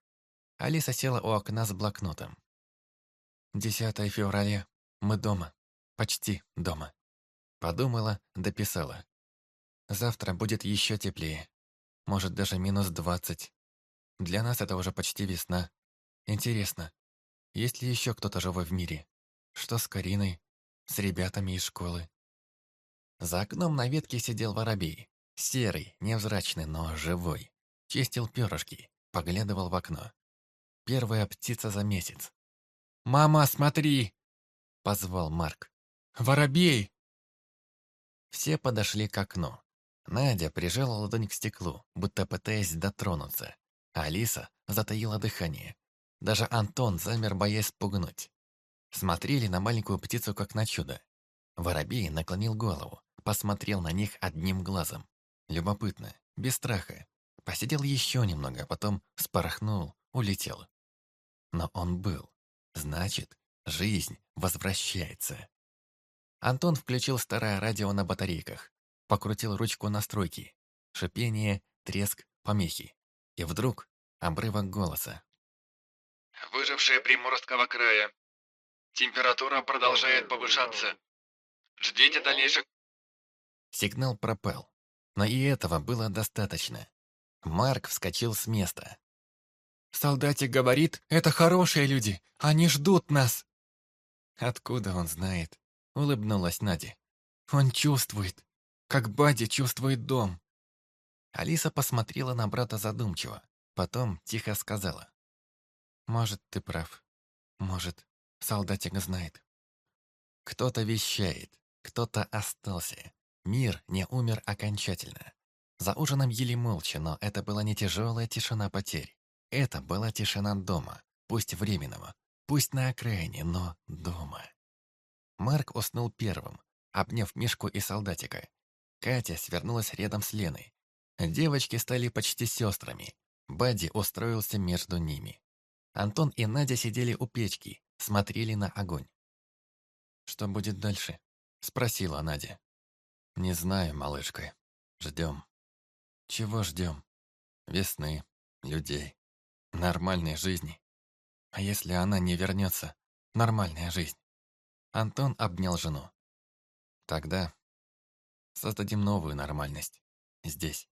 Алиса села у окна с блокнотом. 10 февраля. Мы дома. Почти дома. Подумала, дописала. Завтра будет еще теплее. Может, даже минус двадцать. Для нас это уже почти весна. Интересно, есть ли еще кто-то живой в мире? Что с Кариной? С ребятами из школы? За окном на ветке сидел воробей. Серый, невзрачный, но живой. Чистил перышки, поглядывал в окно. Первая птица за месяц. «Мама, смотри!» — позвал Марк. «Воробей!» Все подошли к окну. Надя прижала ладонь к стеклу, будто пытаясь дотронуться. Алиса затаила дыхание. Даже Антон замер, боясь спугнуть. Смотрели на маленькую птицу, как на чудо. Воробей наклонил голову, посмотрел на них одним глазом. Любопытно, без страха. Посидел еще немного, а потом спорохнул, улетел. Но он был. Значит, жизнь возвращается. Антон включил старое радио на батарейках, покрутил ручку настройки. Шипение, треск, помехи. И вдруг обрывок голоса. «Выжившие Приморского края. Температура продолжает повышаться. Ждите дальнейших Сигнал пропал. Но и этого было достаточно. Марк вскочил с места. «Солдатик говорит, это хорошие люди, они ждут нас!» «Откуда он знает?» — улыбнулась Надя. «Он чувствует, как Бади чувствует дом». Алиса посмотрела на брата задумчиво, потом тихо сказала. «Может, ты прав. Может, солдатик знает». Кто-то вещает, кто-то остался. Мир не умер окончательно. За ужином ели молча, но это была не тяжелая тишина потерь. Это была тишина дома, пусть временного, пусть на окраине, но дома. Марк уснул первым, обняв Мишку и солдатика. Катя свернулась рядом с Леной. Девочки стали почти сестрами. Бадди устроился между ними. Антон и Надя сидели у печки, смотрели на огонь. «Что будет дальше?» — спросила Надя. «Не знаю, малышка. Ждем». «Чего ждем?» «Весны, людей, нормальной жизни. А если она не вернется, нормальная жизнь?» Антон обнял жену. «Тогда создадим новую нормальность. Здесь».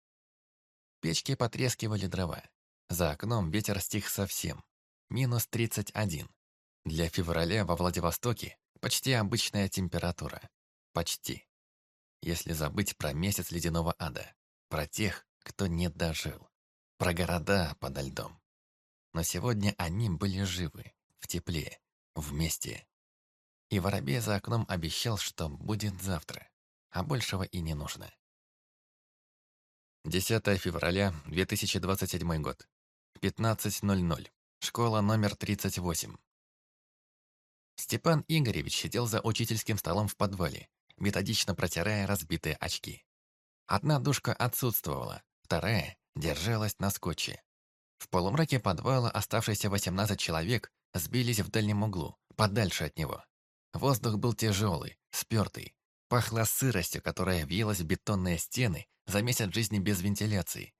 Печки потрескивали дрова. За окном ветер стих совсем. Минус 31. Для февраля во Владивостоке почти обычная температура. Почти. Если забыть про месяц ледяного ада. Про тех, кто не дожил. Про города подо льдом. Но сегодня они были живы, в тепле, вместе. И воробей за окном обещал, что будет завтра. А большего и не нужно. 10 февраля 2027 год. 15.00. Школа номер 38. Степан Игоревич сидел за учительским столом в подвале, методично протирая разбитые очки. Одна дужка отсутствовала, вторая держалась на скотче. В полумраке подвала оставшиеся 18 человек сбились в дальнем углу, подальше от него. Воздух был тяжелый, спертый. Пахло сыростью, которая въелась в бетонные стены за месяц жизни без вентиляции.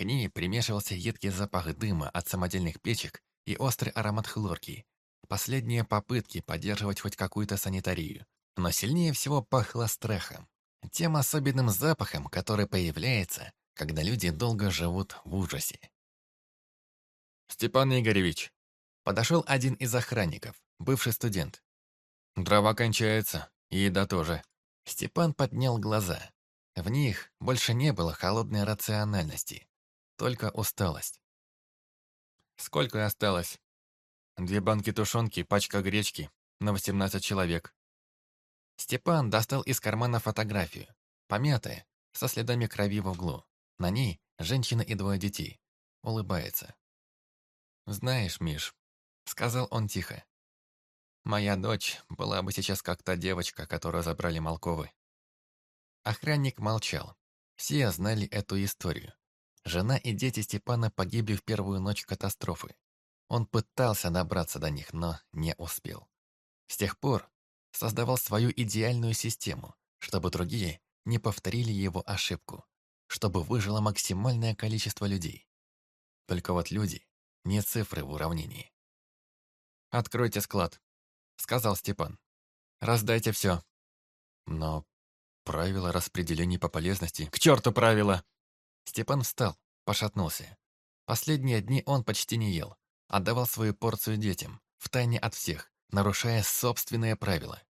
К ней примешивался едкий запах дыма от самодельных печек и острый аромат хлорки. Последние попытки поддерживать хоть какую-то санитарию. Но сильнее всего пахло страхом. Тем особенным запахом, который появляется, когда люди долго живут в ужасе. «Степан Игоревич!» Подошел один из охранников, бывший студент. «Дрова кончается, и еда тоже». Степан поднял глаза. В них больше не было холодной рациональности, только усталость. «Сколько осталось?» «Две банки тушенки, пачка гречки, на 18 человек». Степан достал из кармана фотографию, помятая, со следами крови в углу. На ней женщина и двое детей. Улыбается. «Знаешь, Миш», — сказал он тихо, «моя дочь была бы сейчас как та девочка, которую забрали Малковы». Охранник молчал. Все знали эту историю. Жена и дети Степана погибли в первую ночь катастрофы. Он пытался добраться до них, но не успел. С тех пор создавал свою идеальную систему, чтобы другие не повторили его ошибку, чтобы выжило максимальное количество людей. Только вот люди — не цифры в уравнении. «Откройте склад», — сказал Степан. «Раздайте все». Но правила распределения по полезности... К черту правила! Степан встал, пошатнулся. Последние дни он почти не ел, отдавал свою порцию детям, втайне от всех, нарушая собственные правила.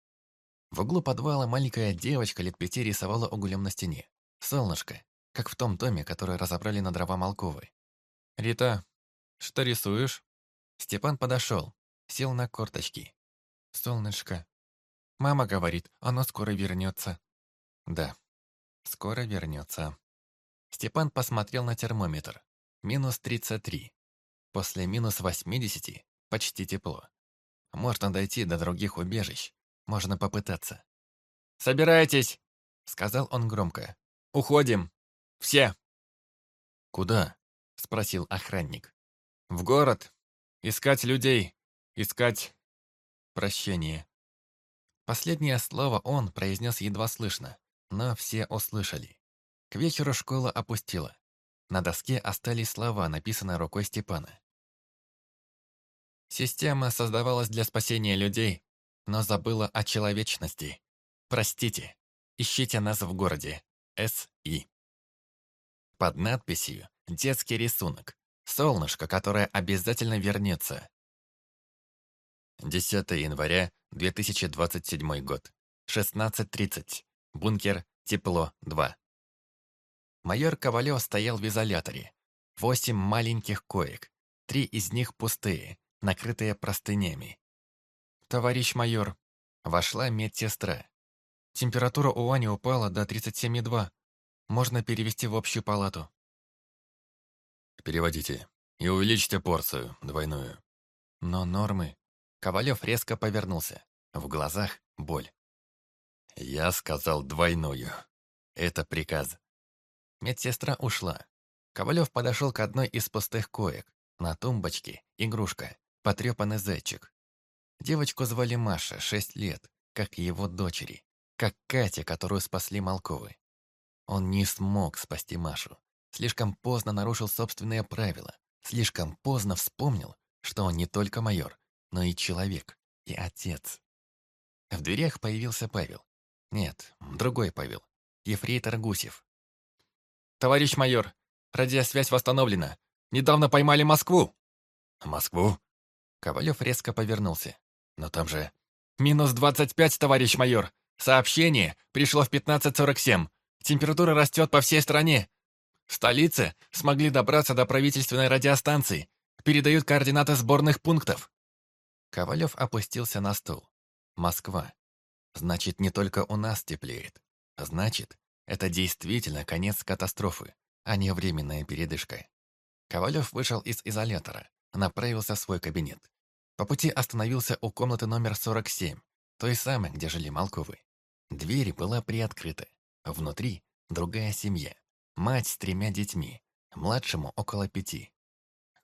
В углу подвала маленькая девочка лет пяти рисовала углем на стене. Солнышко, как в том доме, который разобрали на дрова Малковой. «Рита, что рисуешь?» Степан подошел, сел на корточки. «Солнышко. Мама говорит, оно скоро вернется». «Да, скоро вернется». Степан посмотрел на термометр. Минус 33. После минус 80 почти тепло. Можно дойти до других убежищ. Можно попытаться. «Собирайтесь!» — сказал он громко. «Уходим! Все!» «Куда?» — спросил охранник. «В город. Искать людей. Искать прощение». Последнее слово он произнес едва слышно, но все услышали. К вечеру школа опустила. На доске остались слова, написанные рукой Степана. Система создавалась для спасения людей, но забыла о человечности. Простите, ищите нас в городе. С.И. Под надписью детский рисунок. Солнышко, которое обязательно вернется. 10 января 2027 год. 16.30. Бункер Тепло-2. Майор Ковалев стоял в изоляторе. Восемь маленьких коек. Три из них пустые, накрытые простынями. «Товарищ майор», — вошла медсестра. «Температура у Ани упала до 37,2. Можно перевести в общую палату». «Переводите. И увеличьте порцию, двойную». «Но нормы...» Ковалев резко повернулся. В глазах боль. «Я сказал двойную. Это приказ». Медсестра ушла. Ковалев подошел к одной из пустых коек. На тумбочке игрушка, потрепанный зайчик. Девочку звали Маша, шесть лет, как его дочери, как Катя, которую спасли Малковы. Он не смог спасти Машу. Слишком поздно нарушил собственные правила. Слишком поздно вспомнил, что он не только майор, но и человек, и отец. В дверях появился Павел. Нет, другой Павел. Ефрейтор Гусев. «Товарищ майор, радиосвязь восстановлена. Недавно поймали Москву». «Москву?» Ковалев резко повернулся. «Но там же...» «Минус 25, товарищ майор. Сообщение пришло в 15.47. Температура растет по всей стране. В столице смогли добраться до правительственной радиостанции. Передают координаты сборных пунктов». Ковалев опустился на стул. «Москва. Значит, не только у нас теплеет. Значит, это действительно конец катастрофы, а не временная передышка. Ковалев вышел из изолятора, направился в свой кабинет. По пути остановился у комнаты номер 47, той самой, где жили Малковы. Дверь была приоткрыта. Внутри другая семья. Мать с тремя детьми, младшему около пяти.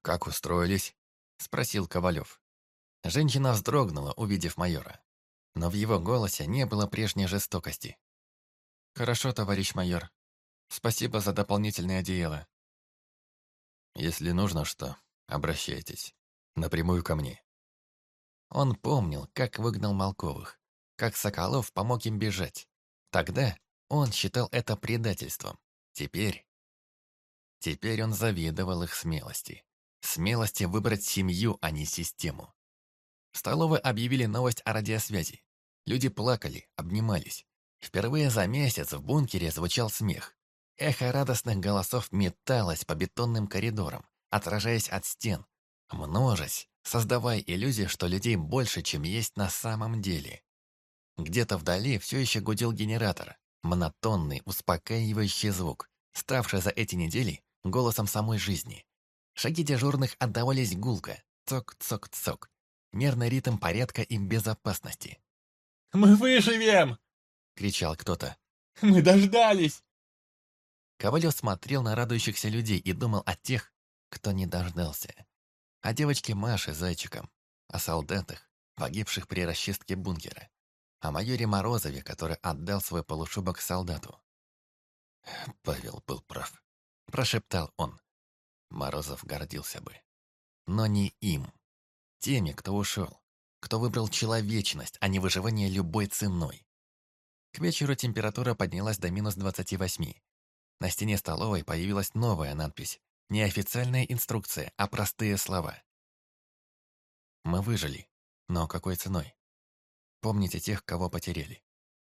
«Как устроились?» – спросил Ковалев. Женщина вздрогнула, увидев майора но в его голосе не было прежней жестокости. «Хорошо, товарищ майор. Спасибо за дополнительное одеяло». «Если нужно что, обращайтесь. Напрямую ко мне». Он помнил, как выгнал Малковых, как Соколов помог им бежать. Тогда он считал это предательством. Теперь... Теперь он завидовал их смелости. Смелости выбрать семью, а не систему. В столовой объявили новость о радиосвязи. Люди плакали, обнимались. Впервые за месяц в бункере звучал смех. Эхо радостных голосов металось по бетонным коридорам, отражаясь от стен, множась, создавая иллюзию, что людей больше, чем есть на самом деле. Где-то вдали все еще гудел генератор, монотонный, успокаивающий звук, ставший за эти недели голосом самой жизни. Шаги дежурных отдавались гулко, цок-цок-цок, мерный ритм порядка и безопасности. Мы выживем!» — кричал кто-то. «Мы дождались!» Ковалев смотрел на радующихся людей и думал о тех, кто не дождался. О девочке Маше зайчиком, о солдатах, погибших при расчистке бункера, о майоре Морозове, который отдал свой полушубок солдату. Павел был прав. Прошептал он. Морозов гордился бы. Но не им. Теми, кто ушел кто выбрал человечность, а не выживание любой ценой. К вечеру температура поднялась до минус 28. На стене столовой появилась новая надпись. Не официальная инструкция, а простые слова. Мы выжили, но какой ценой? Помните тех, кого потеряли.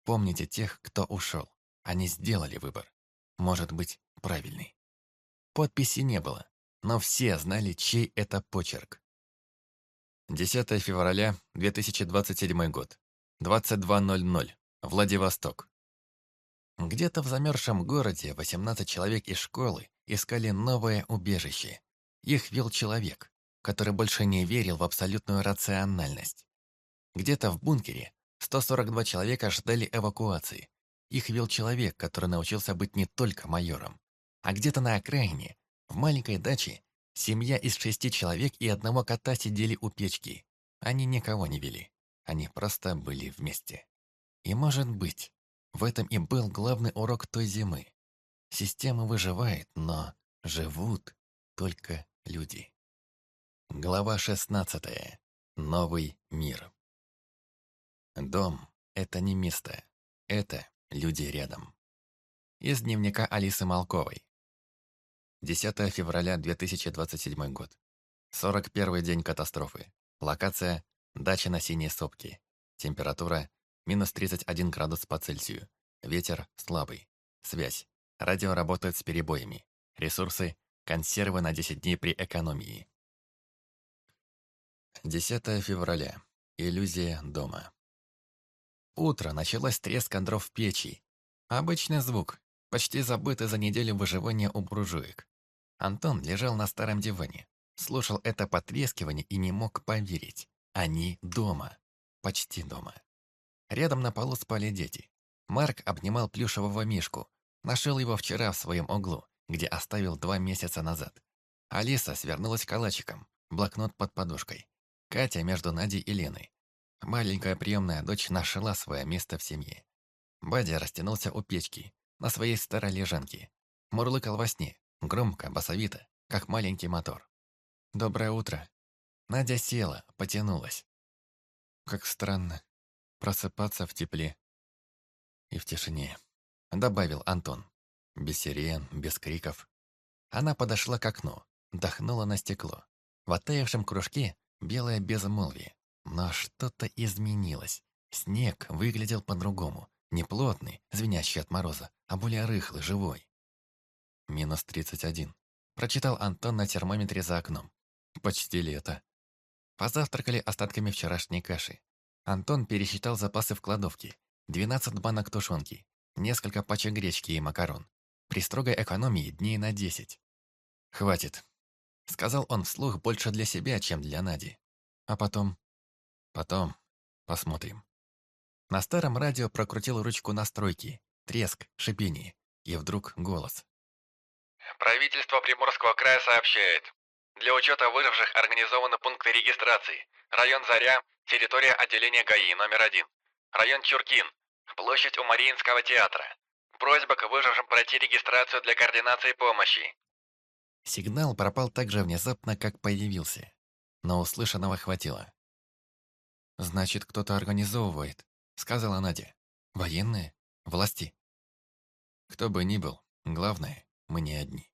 Помните тех, кто ушел. Они сделали выбор. Может быть, правильный. Подписи не было, но все знали, чей это почерк. 10 февраля 2027 год. 22.00. Владивосток. Где-то в замерзшем городе 18 человек из школы искали новое убежище. Их вел человек, который больше не верил в абсолютную рациональность. Где-то в бункере 142 человека ждали эвакуации. Их вел человек, который научился быть не только майором. А где-то на окраине, в маленькой даче, Семья из шести человек и одного кота сидели у печки. Они никого не вели. Они просто были вместе. И, может быть, в этом и был главный урок той зимы. Система выживает, но живут только люди. Глава 16. Новый мир. Дом — это не место. Это люди рядом. Из дневника Алисы Малковой. 10 февраля 2027 год. 41 день катастрофы. Локация – дача на Синей Сопке. Температура – минус 31 градус по Цельсию. Ветер – слабый. Связь. Радио работает с перебоями. Ресурсы – консервы на 10 дней при экономии. 10 февраля. Иллюзия дома. Утро началось треск дров печи. Обычный звук, почти забытый за неделю выживания у буржуек. Антон лежал на старом диване, слушал это потрескивание и не мог поверить. Они дома. Почти дома. Рядом на полу спали дети. Марк обнимал плюшевого мишку. Нашел его вчера в своем углу, где оставил два месяца назад. Алиса свернулась калачиком, блокнот под подушкой. Катя между Надей и Леной. Маленькая приемная дочь нашла свое место в семье. Бадя растянулся у печки, на своей старой лежанке. Мурлыкал во сне, Громко, басовито, как маленький мотор. «Доброе утро». Надя села, потянулась. Как странно. Просыпаться в тепле. И в тишине. Добавил Антон. Без сирен, без криков. Она подошла к окну, дохнула на стекло. В оттаившем кружке белое безмолвие. Но что-то изменилось. Снег выглядел по-другому. Не плотный, звенящий от мороза, а более рыхлый, живой. Минус тридцать один. Прочитал Антон на термометре за окном. Почти лето. Позавтракали остатками вчерашней каши. Антон пересчитал запасы в кладовке. 12 банок тушенки, несколько пачек гречки и макарон. При строгой экономии дней на 10. «Хватит», — сказал он вслух больше для себя, чем для Нади. А потом... Потом... Посмотрим. На старом радио прокрутил ручку настройки. Треск, шипение. И вдруг голос. Правительство Приморского края сообщает. Для учета выживших организованы пункты регистрации. Район Заря, территория отделения ГАИ номер один. Район Чуркин, площадь у Мариинского театра. Просьба к выжившим пройти регистрацию для координации помощи. Сигнал пропал так же внезапно, как появился. Но услышанного хватило. «Значит, кто-то организовывает», — сказала Надя. «Военные? Власти?» Кто бы ни был, главное, мы не одни.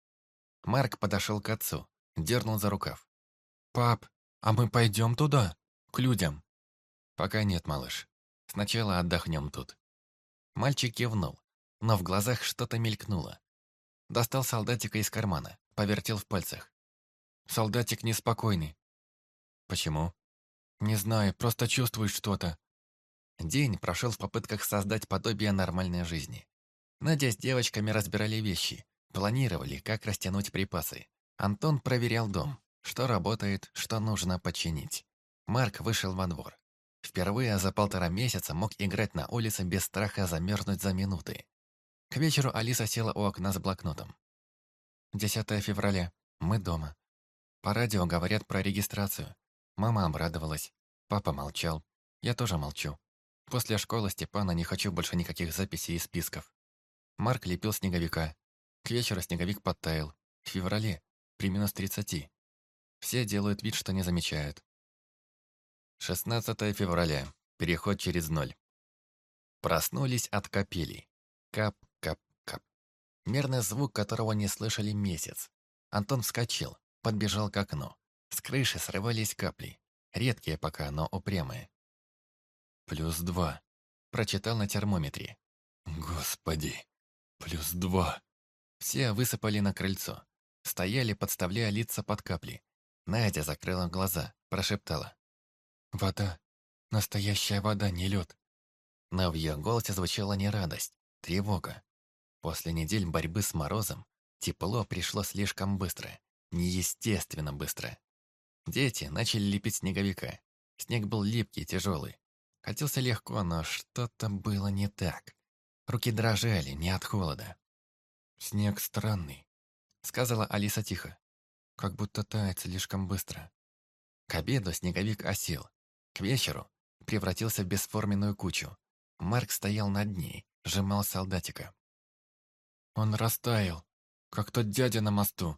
Марк подошел к отцу, дернул за рукав. «Пап, а мы пойдем туда? К людям?» «Пока нет, малыш. Сначала отдохнем тут». Мальчик кивнул, но в глазах что-то мелькнуло. Достал солдатика из кармана, повертел в пальцах. «Солдатик неспокойный». «Почему?» «Не знаю, просто чувствует что-то». День прошел в попытках создать подобие нормальной жизни. Надя с девочками разбирали вещи, Планировали, как растянуть припасы. Антон проверял дом, что работает, что нужно починить. Марк вышел во двор. Впервые за полтора месяца мог играть на улице без страха замерзнуть за минуты. К вечеру Алиса села у окна с блокнотом. 10 февраля. Мы дома. По радио говорят про регистрацию. Мама обрадовалась. Папа молчал. Я тоже молчу. После школы Степана не хочу больше никаких записей и списков. Марк лепил снеговика, к вечеру снеговик подтаял. В феврале, при минус тридцати. Все делают вид, что не замечают. 16 февраля. Переход через ноль. Проснулись от капелей. Кап-кап-кап. Мерный звук, которого не слышали месяц. Антон вскочил, подбежал к окну. С крыши срывались капли. Редкие пока, но упрямые. «Плюс два», — прочитал на термометре. «Господи, плюс два». Все высыпали на крыльцо. Стояли, подставляя лица под капли. Надя закрыла глаза, прошептала. «Вода. Настоящая вода, не лед». Но в ее голосе звучала не радость, тревога. После недель борьбы с морозом тепло пришло слишком быстро, неестественно быстро. Дети начали лепить снеговика. Снег был липкий, тяжелый. Катился легко, но что-то было не так. Руки дрожали, не от холода. «Снег странный», — сказала Алиса тихо. «Как будто тает слишком быстро». К обеду снеговик осел. К вечеру превратился в бесформенную кучу. Марк стоял над ней, сжимал солдатика. «Он растаял, как тот дядя на мосту».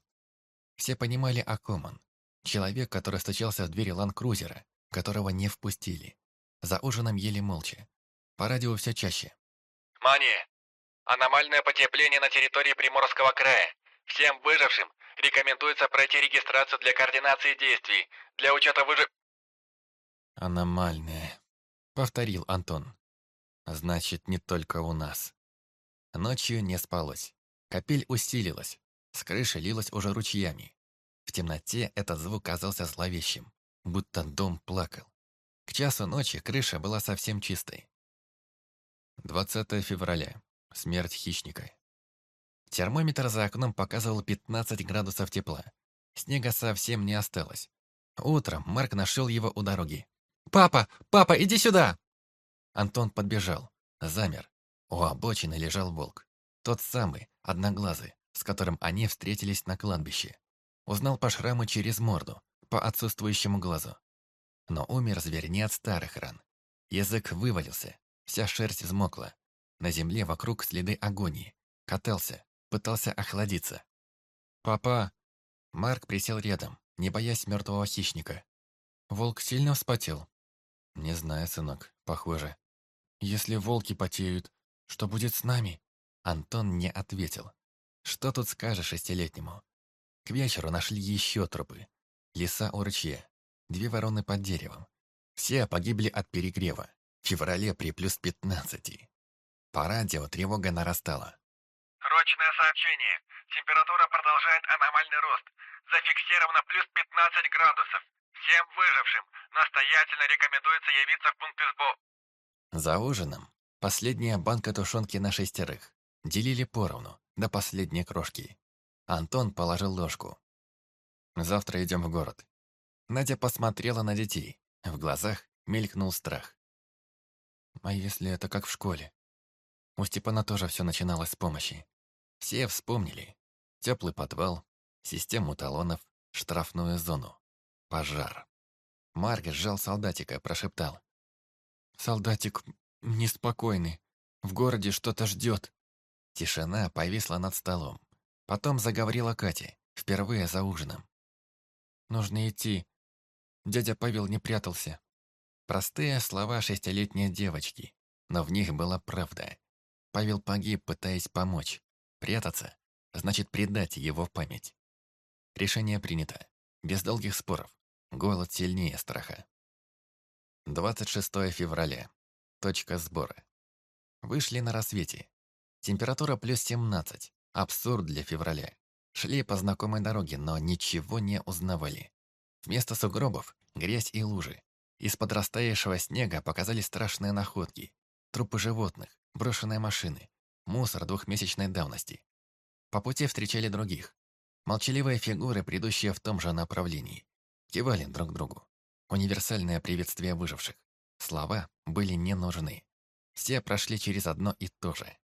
Все понимали, о ком он. Человек, который стучался в двери ланкрузера, которого не впустили. За ужином ели молча. По радио все чаще. «Мани, Аномальное потепление на территории Приморского края. Всем выжившим Рекомендуется пройти регистрацию для координации действий. Для учета выжив... «Аномальное», — повторил Антон. «Значит, не только у нас». Ночью не спалось. Капель усилилась. С крыши лилась уже ручьями. В темноте этот звук казался зловещим, будто дом плакал. К часу ночи крыша была совсем чистой. 20 февраля. Смерть хищника. Термометр за окном показывал 15 градусов тепла. Снега совсем не осталось. Утром Марк нашел его у дороги. «Папа! Папа, иди сюда!» Антон подбежал, замер. У обочины лежал волк. Тот самый, одноглазый, с которым они встретились на кладбище. Узнал по шраму через морду, по отсутствующему глазу. Но умер зверь не от старых ран. Язык вывалился, вся шерсть взмокла. На земле вокруг следы агонии. Катался, пытался охладиться. «Папа!» Марк присел рядом, не боясь мертвого хищника. Волк сильно вспотел. «Не знаю, сынок, похоже. Если волки потеют, что будет с нами?» Антон не ответил. «Что тут скажешь шестилетнему?» К вечеру нашли еще трупы. Лиса у ручья, две вороны под деревом. Все погибли от перегрева. В феврале при плюс пятнадцати. По радио тревога нарастала. Срочное сообщение. Температура продолжает аномальный рост. Зафиксировано плюс 15 градусов. Всем выжившим настоятельно рекомендуется явиться в пункт СБО. За ужином последняя банка тушенки на шестерых. Делили поровну, до последней крошки. Антон положил ложку. «Завтра идем в город». Надя посмотрела на детей. В глазах мелькнул страх. «А если это как в школе?» У Степана тоже все начиналось с помощи. Все вспомнили. Теплый подвал, систему талонов, штрафную зону, пожар. Марк сжал солдатика, прошептал. «Солдатик неспокойный. В городе что-то ждет». Тишина повисла над столом. Потом заговорила Катя, впервые за ужином. «Нужно идти. Дядя Павел не прятался». Простые слова шестилетней девочки, но в них была правда. Павел погиб, пытаясь помочь. Прятаться – значит предать его память. Решение принято. Без долгих споров. Голод сильнее страха. 26 февраля. Точка сбора. Вышли на рассвете. Температура плюс 17. Абсурд для февраля. Шли по знакомой дороге, но ничего не узнавали. Вместо сугробов – грязь и лужи. Из подрастающего снега показались страшные находки. Трупы животных, брошенные машины, мусор двухмесячной давности. По пути встречали других. Молчаливые фигуры, предыдущие в том же направлении. Кивали друг другу. Универсальное приветствие выживших. Слова были не нужны. Все прошли через одно и то же.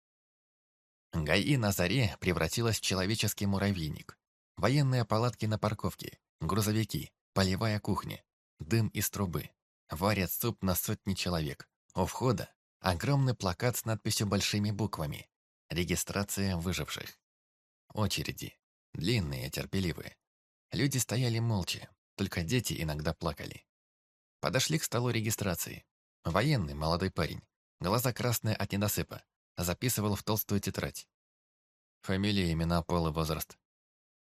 ГАИ на заре превратилась в человеческий муравейник. Военные палатки на парковке, грузовики, полевая кухня, дым из трубы. Варят суп на сотни человек. У входа огромный плакат с надписью большими буквами Регистрация выживших. Очереди. Длинные, терпеливые. Люди стояли молча, только дети иногда плакали. Подошли к столу регистрации. Военный, молодой парень. Глаза красные от недосыпа. Записывал в толстую тетрадь. Фамилия, имена, пол и возраст.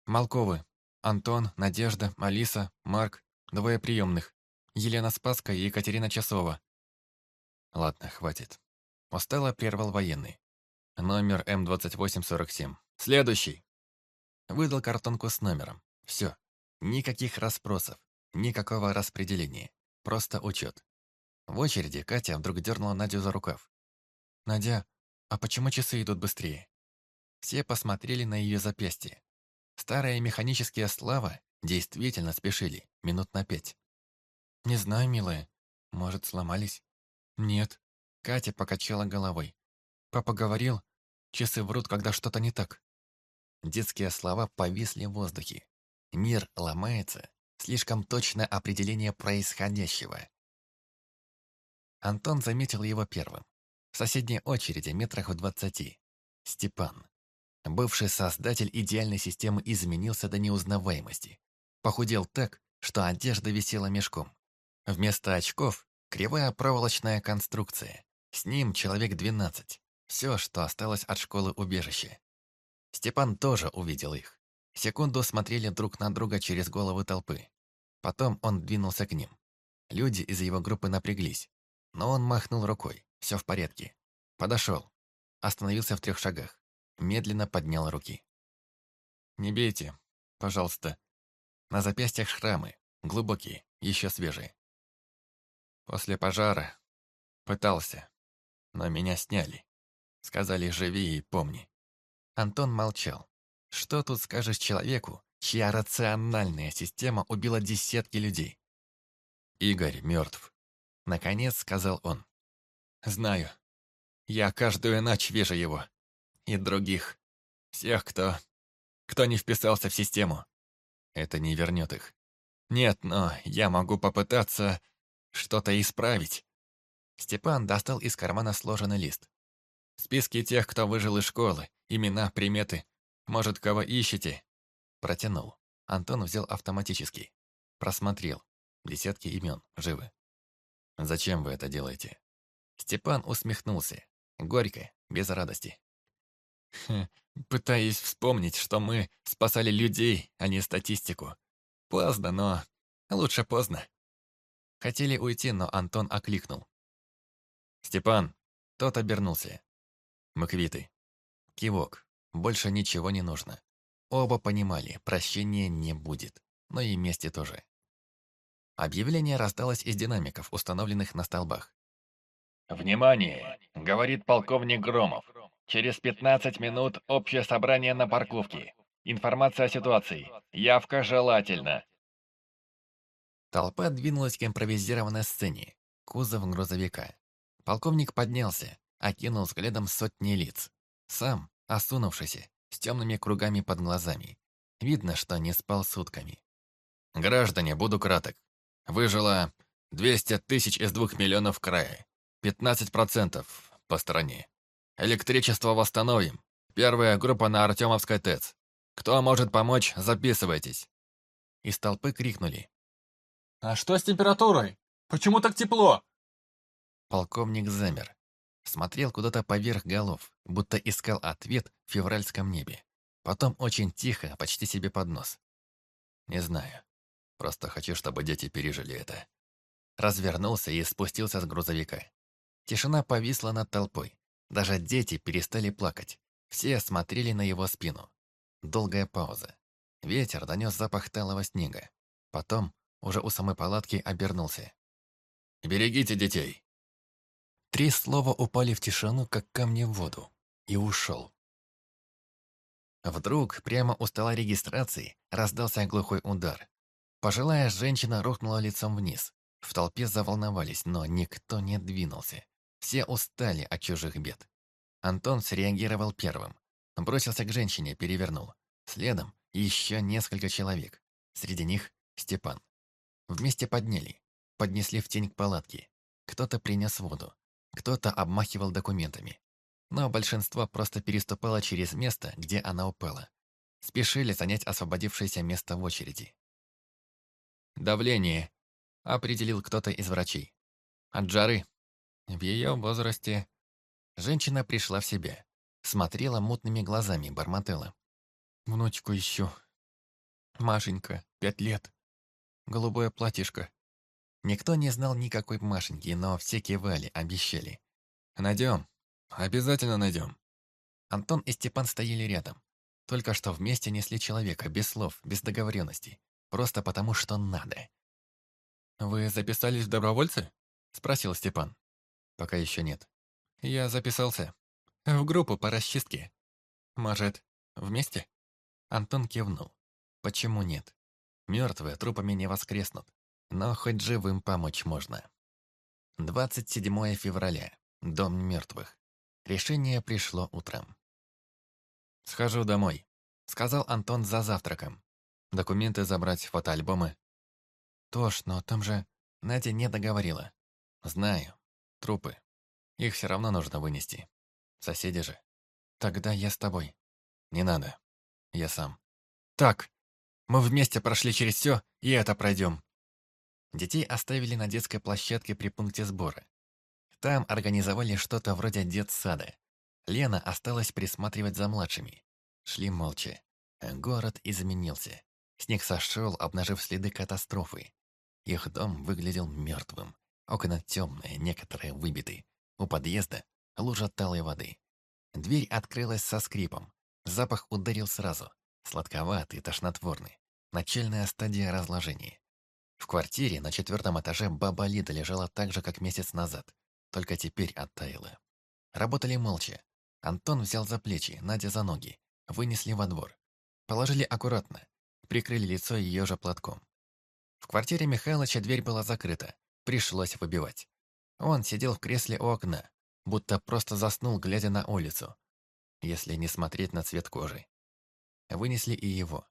Малковы. Антон, Надежда, Алиса, Марк. Двое приемных. Елена Спаска и Екатерина Часова. Ладно, хватит. Устало прервал военный. Номер М2847. Следующий. Выдал картонку с номером. Все. Никаких расспросов. Никакого распределения. Просто учет. В очереди Катя вдруг дернула Надю за рукав. «Надя, а почему часы идут быстрее?» Все посмотрели на ее запястье. Старые механические слава действительно спешили, минут на пять. «Не знаю, милая. Может, сломались?» «Нет». Катя покачала головой. «Папа говорил, Часы врут, когда что-то не так. Детские слова повисли в воздухе. Мир ломается. Слишком точное определение происходящего. Антон заметил его первым. В соседней очереди, метрах в двадцати. Степан. Бывший создатель идеальной системы изменился до неузнаваемости. Похудел так, что одежда висела мешком. Вместо очков – кривая проволочная конструкция. С ним человек двенадцать. Все, что осталось от школы убежища. Степан тоже увидел их. Секунду смотрели друг на друга через головы толпы. Потом он двинулся к ним. Люди из его группы напряглись. Но он махнул рукой. Все в порядке. Подошел. Остановился в трех шагах. Медленно поднял руки. «Не бейте, пожалуйста. На запястьях шрамы. Глубокие, еще свежие. После пожара пытался, но меня сняли. Сказали, живи и помни. Антон молчал. Что тут скажешь человеку, чья рациональная система убила десятки людей? Игорь мертв. Наконец сказал он. Знаю. Я каждую ночь вижу его. И других. Всех, кто... Кто не вписался в систему. Это не вернет их. Нет, но я могу попытаться что-то исправить. Степан достал из кармана сложенный лист. Списки тех, кто выжил из школы, имена, приметы. Может, кого ищете? Протянул. Антон взял автоматически. Просмотрел. Десятки имен, живы. Зачем вы это делаете? Степан усмехнулся. Горько, без радости. Пытаюсь вспомнить, что мы спасали людей, а не статистику. Поздно, но... Лучше поздно. Хотели уйти, но Антон окликнул. «Степан!» Тот обернулся. Мы квиты. Кивок. Больше ничего не нужно. Оба понимали, прощения не будет. Но и мести тоже. Объявление раздалось из динамиков, установленных на столбах. «Внимание!» — говорит полковник Громов. «Через 15 минут общее собрание на парковке. Информация о ситуации. Явка желательно». Толпа двинулась к импровизированной сцене. Кузов грузовика. Полковник поднялся, окинул взглядом сотни лиц. Сам, осунувшийся, с темными кругами под глазами. Видно, что не спал сутками. «Граждане, буду краток. Выжило 200 тысяч из двух миллионов края. 15% по стране. Электричество восстановим. Первая группа на Артемовской ТЭЦ. Кто может помочь, записывайтесь». Из толпы крикнули. «А что с температурой? Почему так тепло?» Полковник замер. Смотрел куда-то поверх голов, будто искал ответ в февральском небе. Потом очень тихо, почти себе под нос. «Не знаю. Просто хочу, чтобы дети пережили это». Развернулся и спустился с грузовика. Тишина повисла над толпой. Даже дети перестали плакать. Все смотрели на его спину. Долгая пауза. Ветер донес запах талого снега. Потом, уже у самой палатки, обернулся. «Берегите детей!» Три слова упали в тишину, как камни в воду, и ушел. Вдруг, прямо у стола регистрации, раздался глухой удар. Пожилая женщина рухнула лицом вниз. В толпе заволновались, но никто не двинулся. Все устали от чужих бед. Антон среагировал первым. Бросился к женщине, перевернул. Следом еще несколько человек. Среди них Степан. Вместе подняли. Поднесли в тень к палатке. Кто-то принес воду. Кто-то обмахивал документами. Но большинство просто переступало через место, где она упала. Спешили занять освободившееся место в очереди. «Давление», — определил кто-то из врачей. «От жары». В ее возрасте женщина пришла в себя. Смотрела мутными глазами, бормотала. «Внучку ищу. Машенька, пять лет. Голубое платьишко. Никто не знал никакой Машеньки, но все кивали, обещали. «Найдем. Обязательно найдем». Антон и Степан стояли рядом. Только что вместе несли человека, без слов, без договоренностей. Просто потому, что надо. «Вы записались в добровольцы?» — спросил Степан. «Пока еще нет. Я записался. В группу по расчистке. Может, вместе?» Антон кивнул. «Почему нет? Мертвые трупами не воскреснут. Но хоть живым помочь можно. 27 февраля. Дом мертвых. Решение пришло утром. «Схожу домой», — сказал Антон за завтраком. «Документы забрать, фотоальбомы». «Тош, но там же...» Надя не договорила. «Знаю. Трупы. Их все равно нужно вынести. Соседи же. Тогда я с тобой. Не надо. Я сам. Так, мы вместе прошли через все, и это пройдем. Детей оставили на детской площадке при пункте сбора. Там организовали что-то вроде детсада. Лена осталась присматривать за младшими. Шли молча. Город изменился. Снег сошел, обнажив следы катастрофы. Их дом выглядел мертвым. Окна темные, некоторые выбиты. У подъезда лужа талой воды. Дверь открылась со скрипом. Запах ударил сразу. Сладковатый, тошнотворный. Начальная стадия разложения. В квартире на четвертом этаже баба Лида лежала так же, как месяц назад. Только теперь оттаяла. Работали молча. Антон взял за плечи, Надя за ноги. Вынесли во двор. Положили аккуратно. Прикрыли лицо ее же платком. В квартире Михайловича дверь была закрыта. Пришлось выбивать. Он сидел в кресле у окна, будто просто заснул, глядя на улицу. Если не смотреть на цвет кожи. Вынесли и его.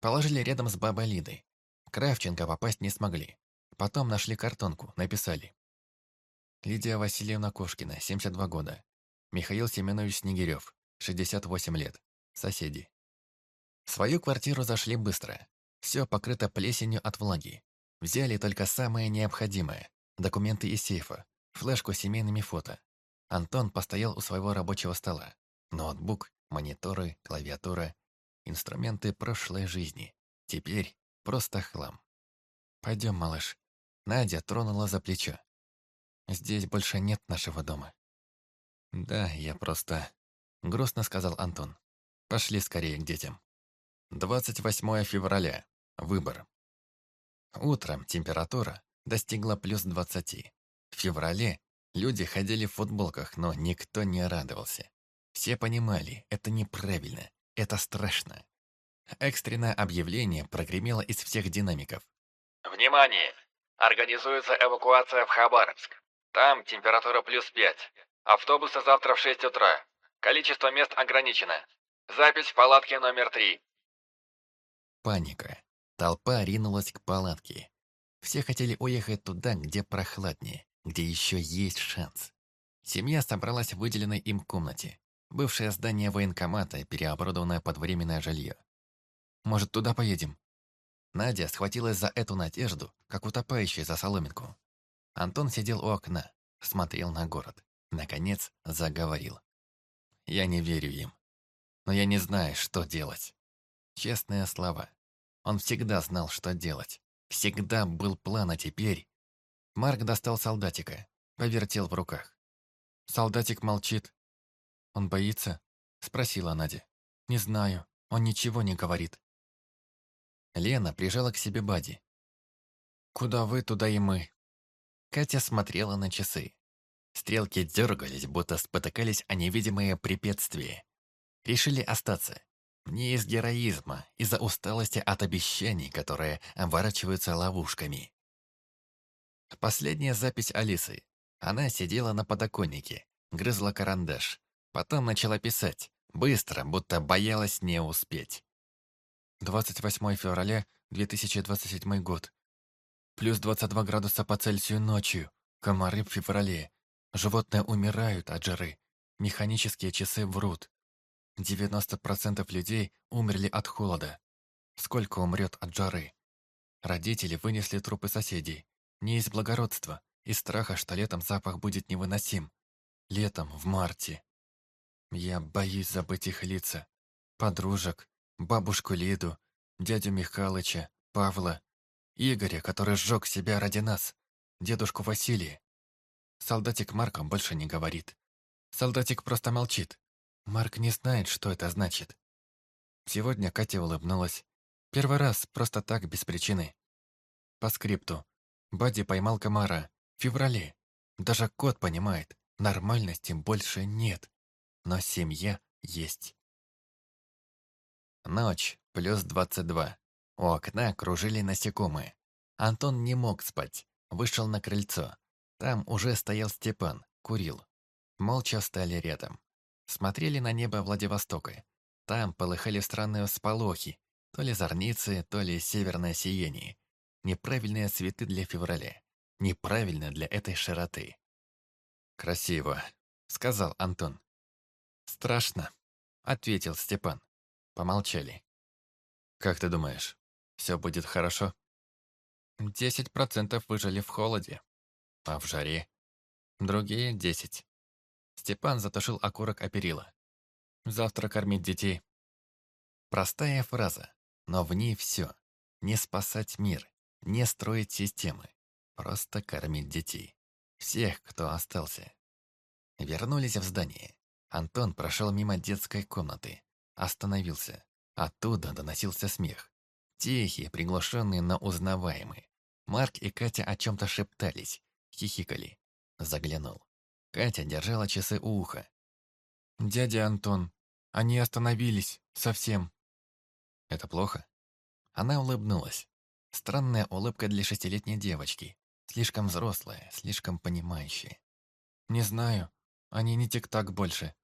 Положили рядом с бабой Лидой. Кравченко попасть не смогли. Потом нашли картонку, написали. Лидия Васильевна Кошкина, 72 года. Михаил Семенович Снегирев, 68 лет. Соседи. В свою квартиру зашли быстро. Все покрыто плесенью от влаги. Взяли только самое необходимое. Документы из сейфа, флешку с семейными фото. Антон постоял у своего рабочего стола. Ноутбук, мониторы, клавиатура. Инструменты прошлой жизни. Теперь просто хлам. «Пойдем, малыш». Надя тронула за плечо. «Здесь больше нет нашего дома». «Да, я просто...» Грустно сказал Антон. «Пошли скорее к детям». 28 февраля. Выбор. Утром температура достигла плюс 20. В феврале люди ходили в футболках, но никто не радовался. Все понимали, это неправильно, это страшно. Экстренное объявление прогремело из всех динамиков. Внимание! Организуется эвакуация в Хабаровск. Там температура плюс 5. Автобусы завтра в 6 утра. Количество мест ограничено. Запись в палатке номер 3. Паника. Толпа ринулась к палатке. Все хотели уехать туда, где прохладнее, где еще есть шанс. Семья собралась в выделенной им комнате. Бывшее здание военкомата, переоборудованное под временное жилье. «Может, туда поедем?» Надя схватилась за эту надежду, как утопающий за соломинку. Антон сидел у окна, смотрел на город. Наконец заговорил. «Я не верю им. Но я не знаю, что делать. Честные слова. Он всегда знал, что делать. Всегда был план, а теперь... Марк достал солдатика, повертел в руках. Солдатик молчит. «Он боится?» — спросила Надя. «Не знаю, он ничего не говорит». Лена прижала к себе Бади. «Куда вы, туда и мы». Катя смотрела на часы. Стрелки дергались, будто спотыкались о невидимые препятствия. Решили остаться. Не из героизма, из-за усталости от обещаний, которые оборачиваются ловушками. Последняя запись Алисы. Она сидела на подоконнике, грызла карандаш. Потом начала писать, быстро, будто боялась не успеть. 28 февраля 2027 год. Плюс 22 градуса по Цельсию ночью. Комары в феврале. Животные умирают от жары. Механические часы врут. 90% людей умерли от холода. Сколько умрет от жары? Родители вынесли трупы соседей. Не из благородства, из страха, что летом запах будет невыносим. Летом, в марте. Я боюсь забыть их лица. Подружек, бабушку Лиду, дядю Михалыча, Павла, Игоря, который сжег себя ради нас, дедушку Василия. Солдатик Марком больше не говорит. Солдатик просто молчит. Марк не знает, что это значит. Сегодня Катя улыбнулась. Первый раз, просто так, без причины. По скрипту. Бадди поймал комара. В феврале. Даже кот понимает, нормальности больше нет. Но семья есть. Ночь, плюс двадцать два. У окна кружили насекомые. Антон не мог спать. Вышел на крыльцо. Там уже стоял Степан, курил. Молча стали рядом смотрели на небо Владивостока. Там полыхали странные всполохи, то ли зорницы, то ли северное сияние. Неправильные цветы для февраля. Неправильно для этой широты. «Красиво», — сказал Антон. «Страшно», — ответил Степан. Помолчали. «Как ты думаешь, все будет хорошо?» «Десять процентов выжили в холоде, а в жаре другие десять. Степан затушил окурок о. «Завтра кормить детей». Простая фраза, но в ней все. Не спасать мир, не строить системы. Просто кормить детей. Всех, кто остался. Вернулись в здание. Антон прошел мимо детской комнаты. Остановился. Оттуда доносился смех. Тихий, приглушенный, но узнаваемый. Марк и Катя о чем-то шептались, хихикали. Заглянул. Катя держала часы у уха. «Дядя Антон, они остановились. Совсем». «Это плохо?» Она улыбнулась. Странная улыбка для шестилетней девочки. Слишком взрослая, слишком понимающая. «Не знаю. Они не тик-так больше».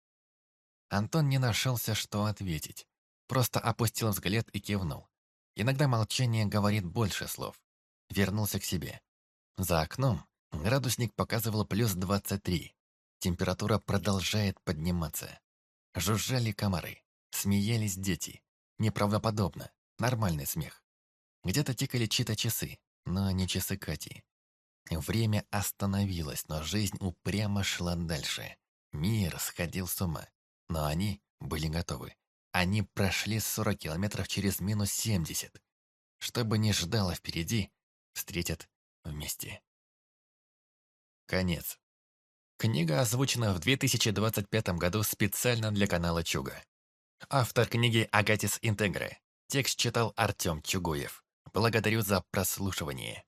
Антон не нашелся, что ответить. Просто опустил взгляд и кивнул. Иногда молчание говорит больше слов. Вернулся к себе. За окном градусник показывал плюс 23. Температура продолжает подниматься. Жужжали комары. Смеялись дети. Неправдоподобно. Нормальный смех. Где-то тикали чьи-то часы, но не часы Кати. Время остановилось, но жизнь упрямо шла дальше. Мир сходил с ума. Но они были готовы. Они прошли 40 километров через минус 70. Что бы ни ждало впереди, встретят вместе. Конец. Книга озвучена в 2025 году специально для канала Чуга. Автор книги Агатис Интегре. Текст читал Артем Чугуев. Благодарю за прослушивание.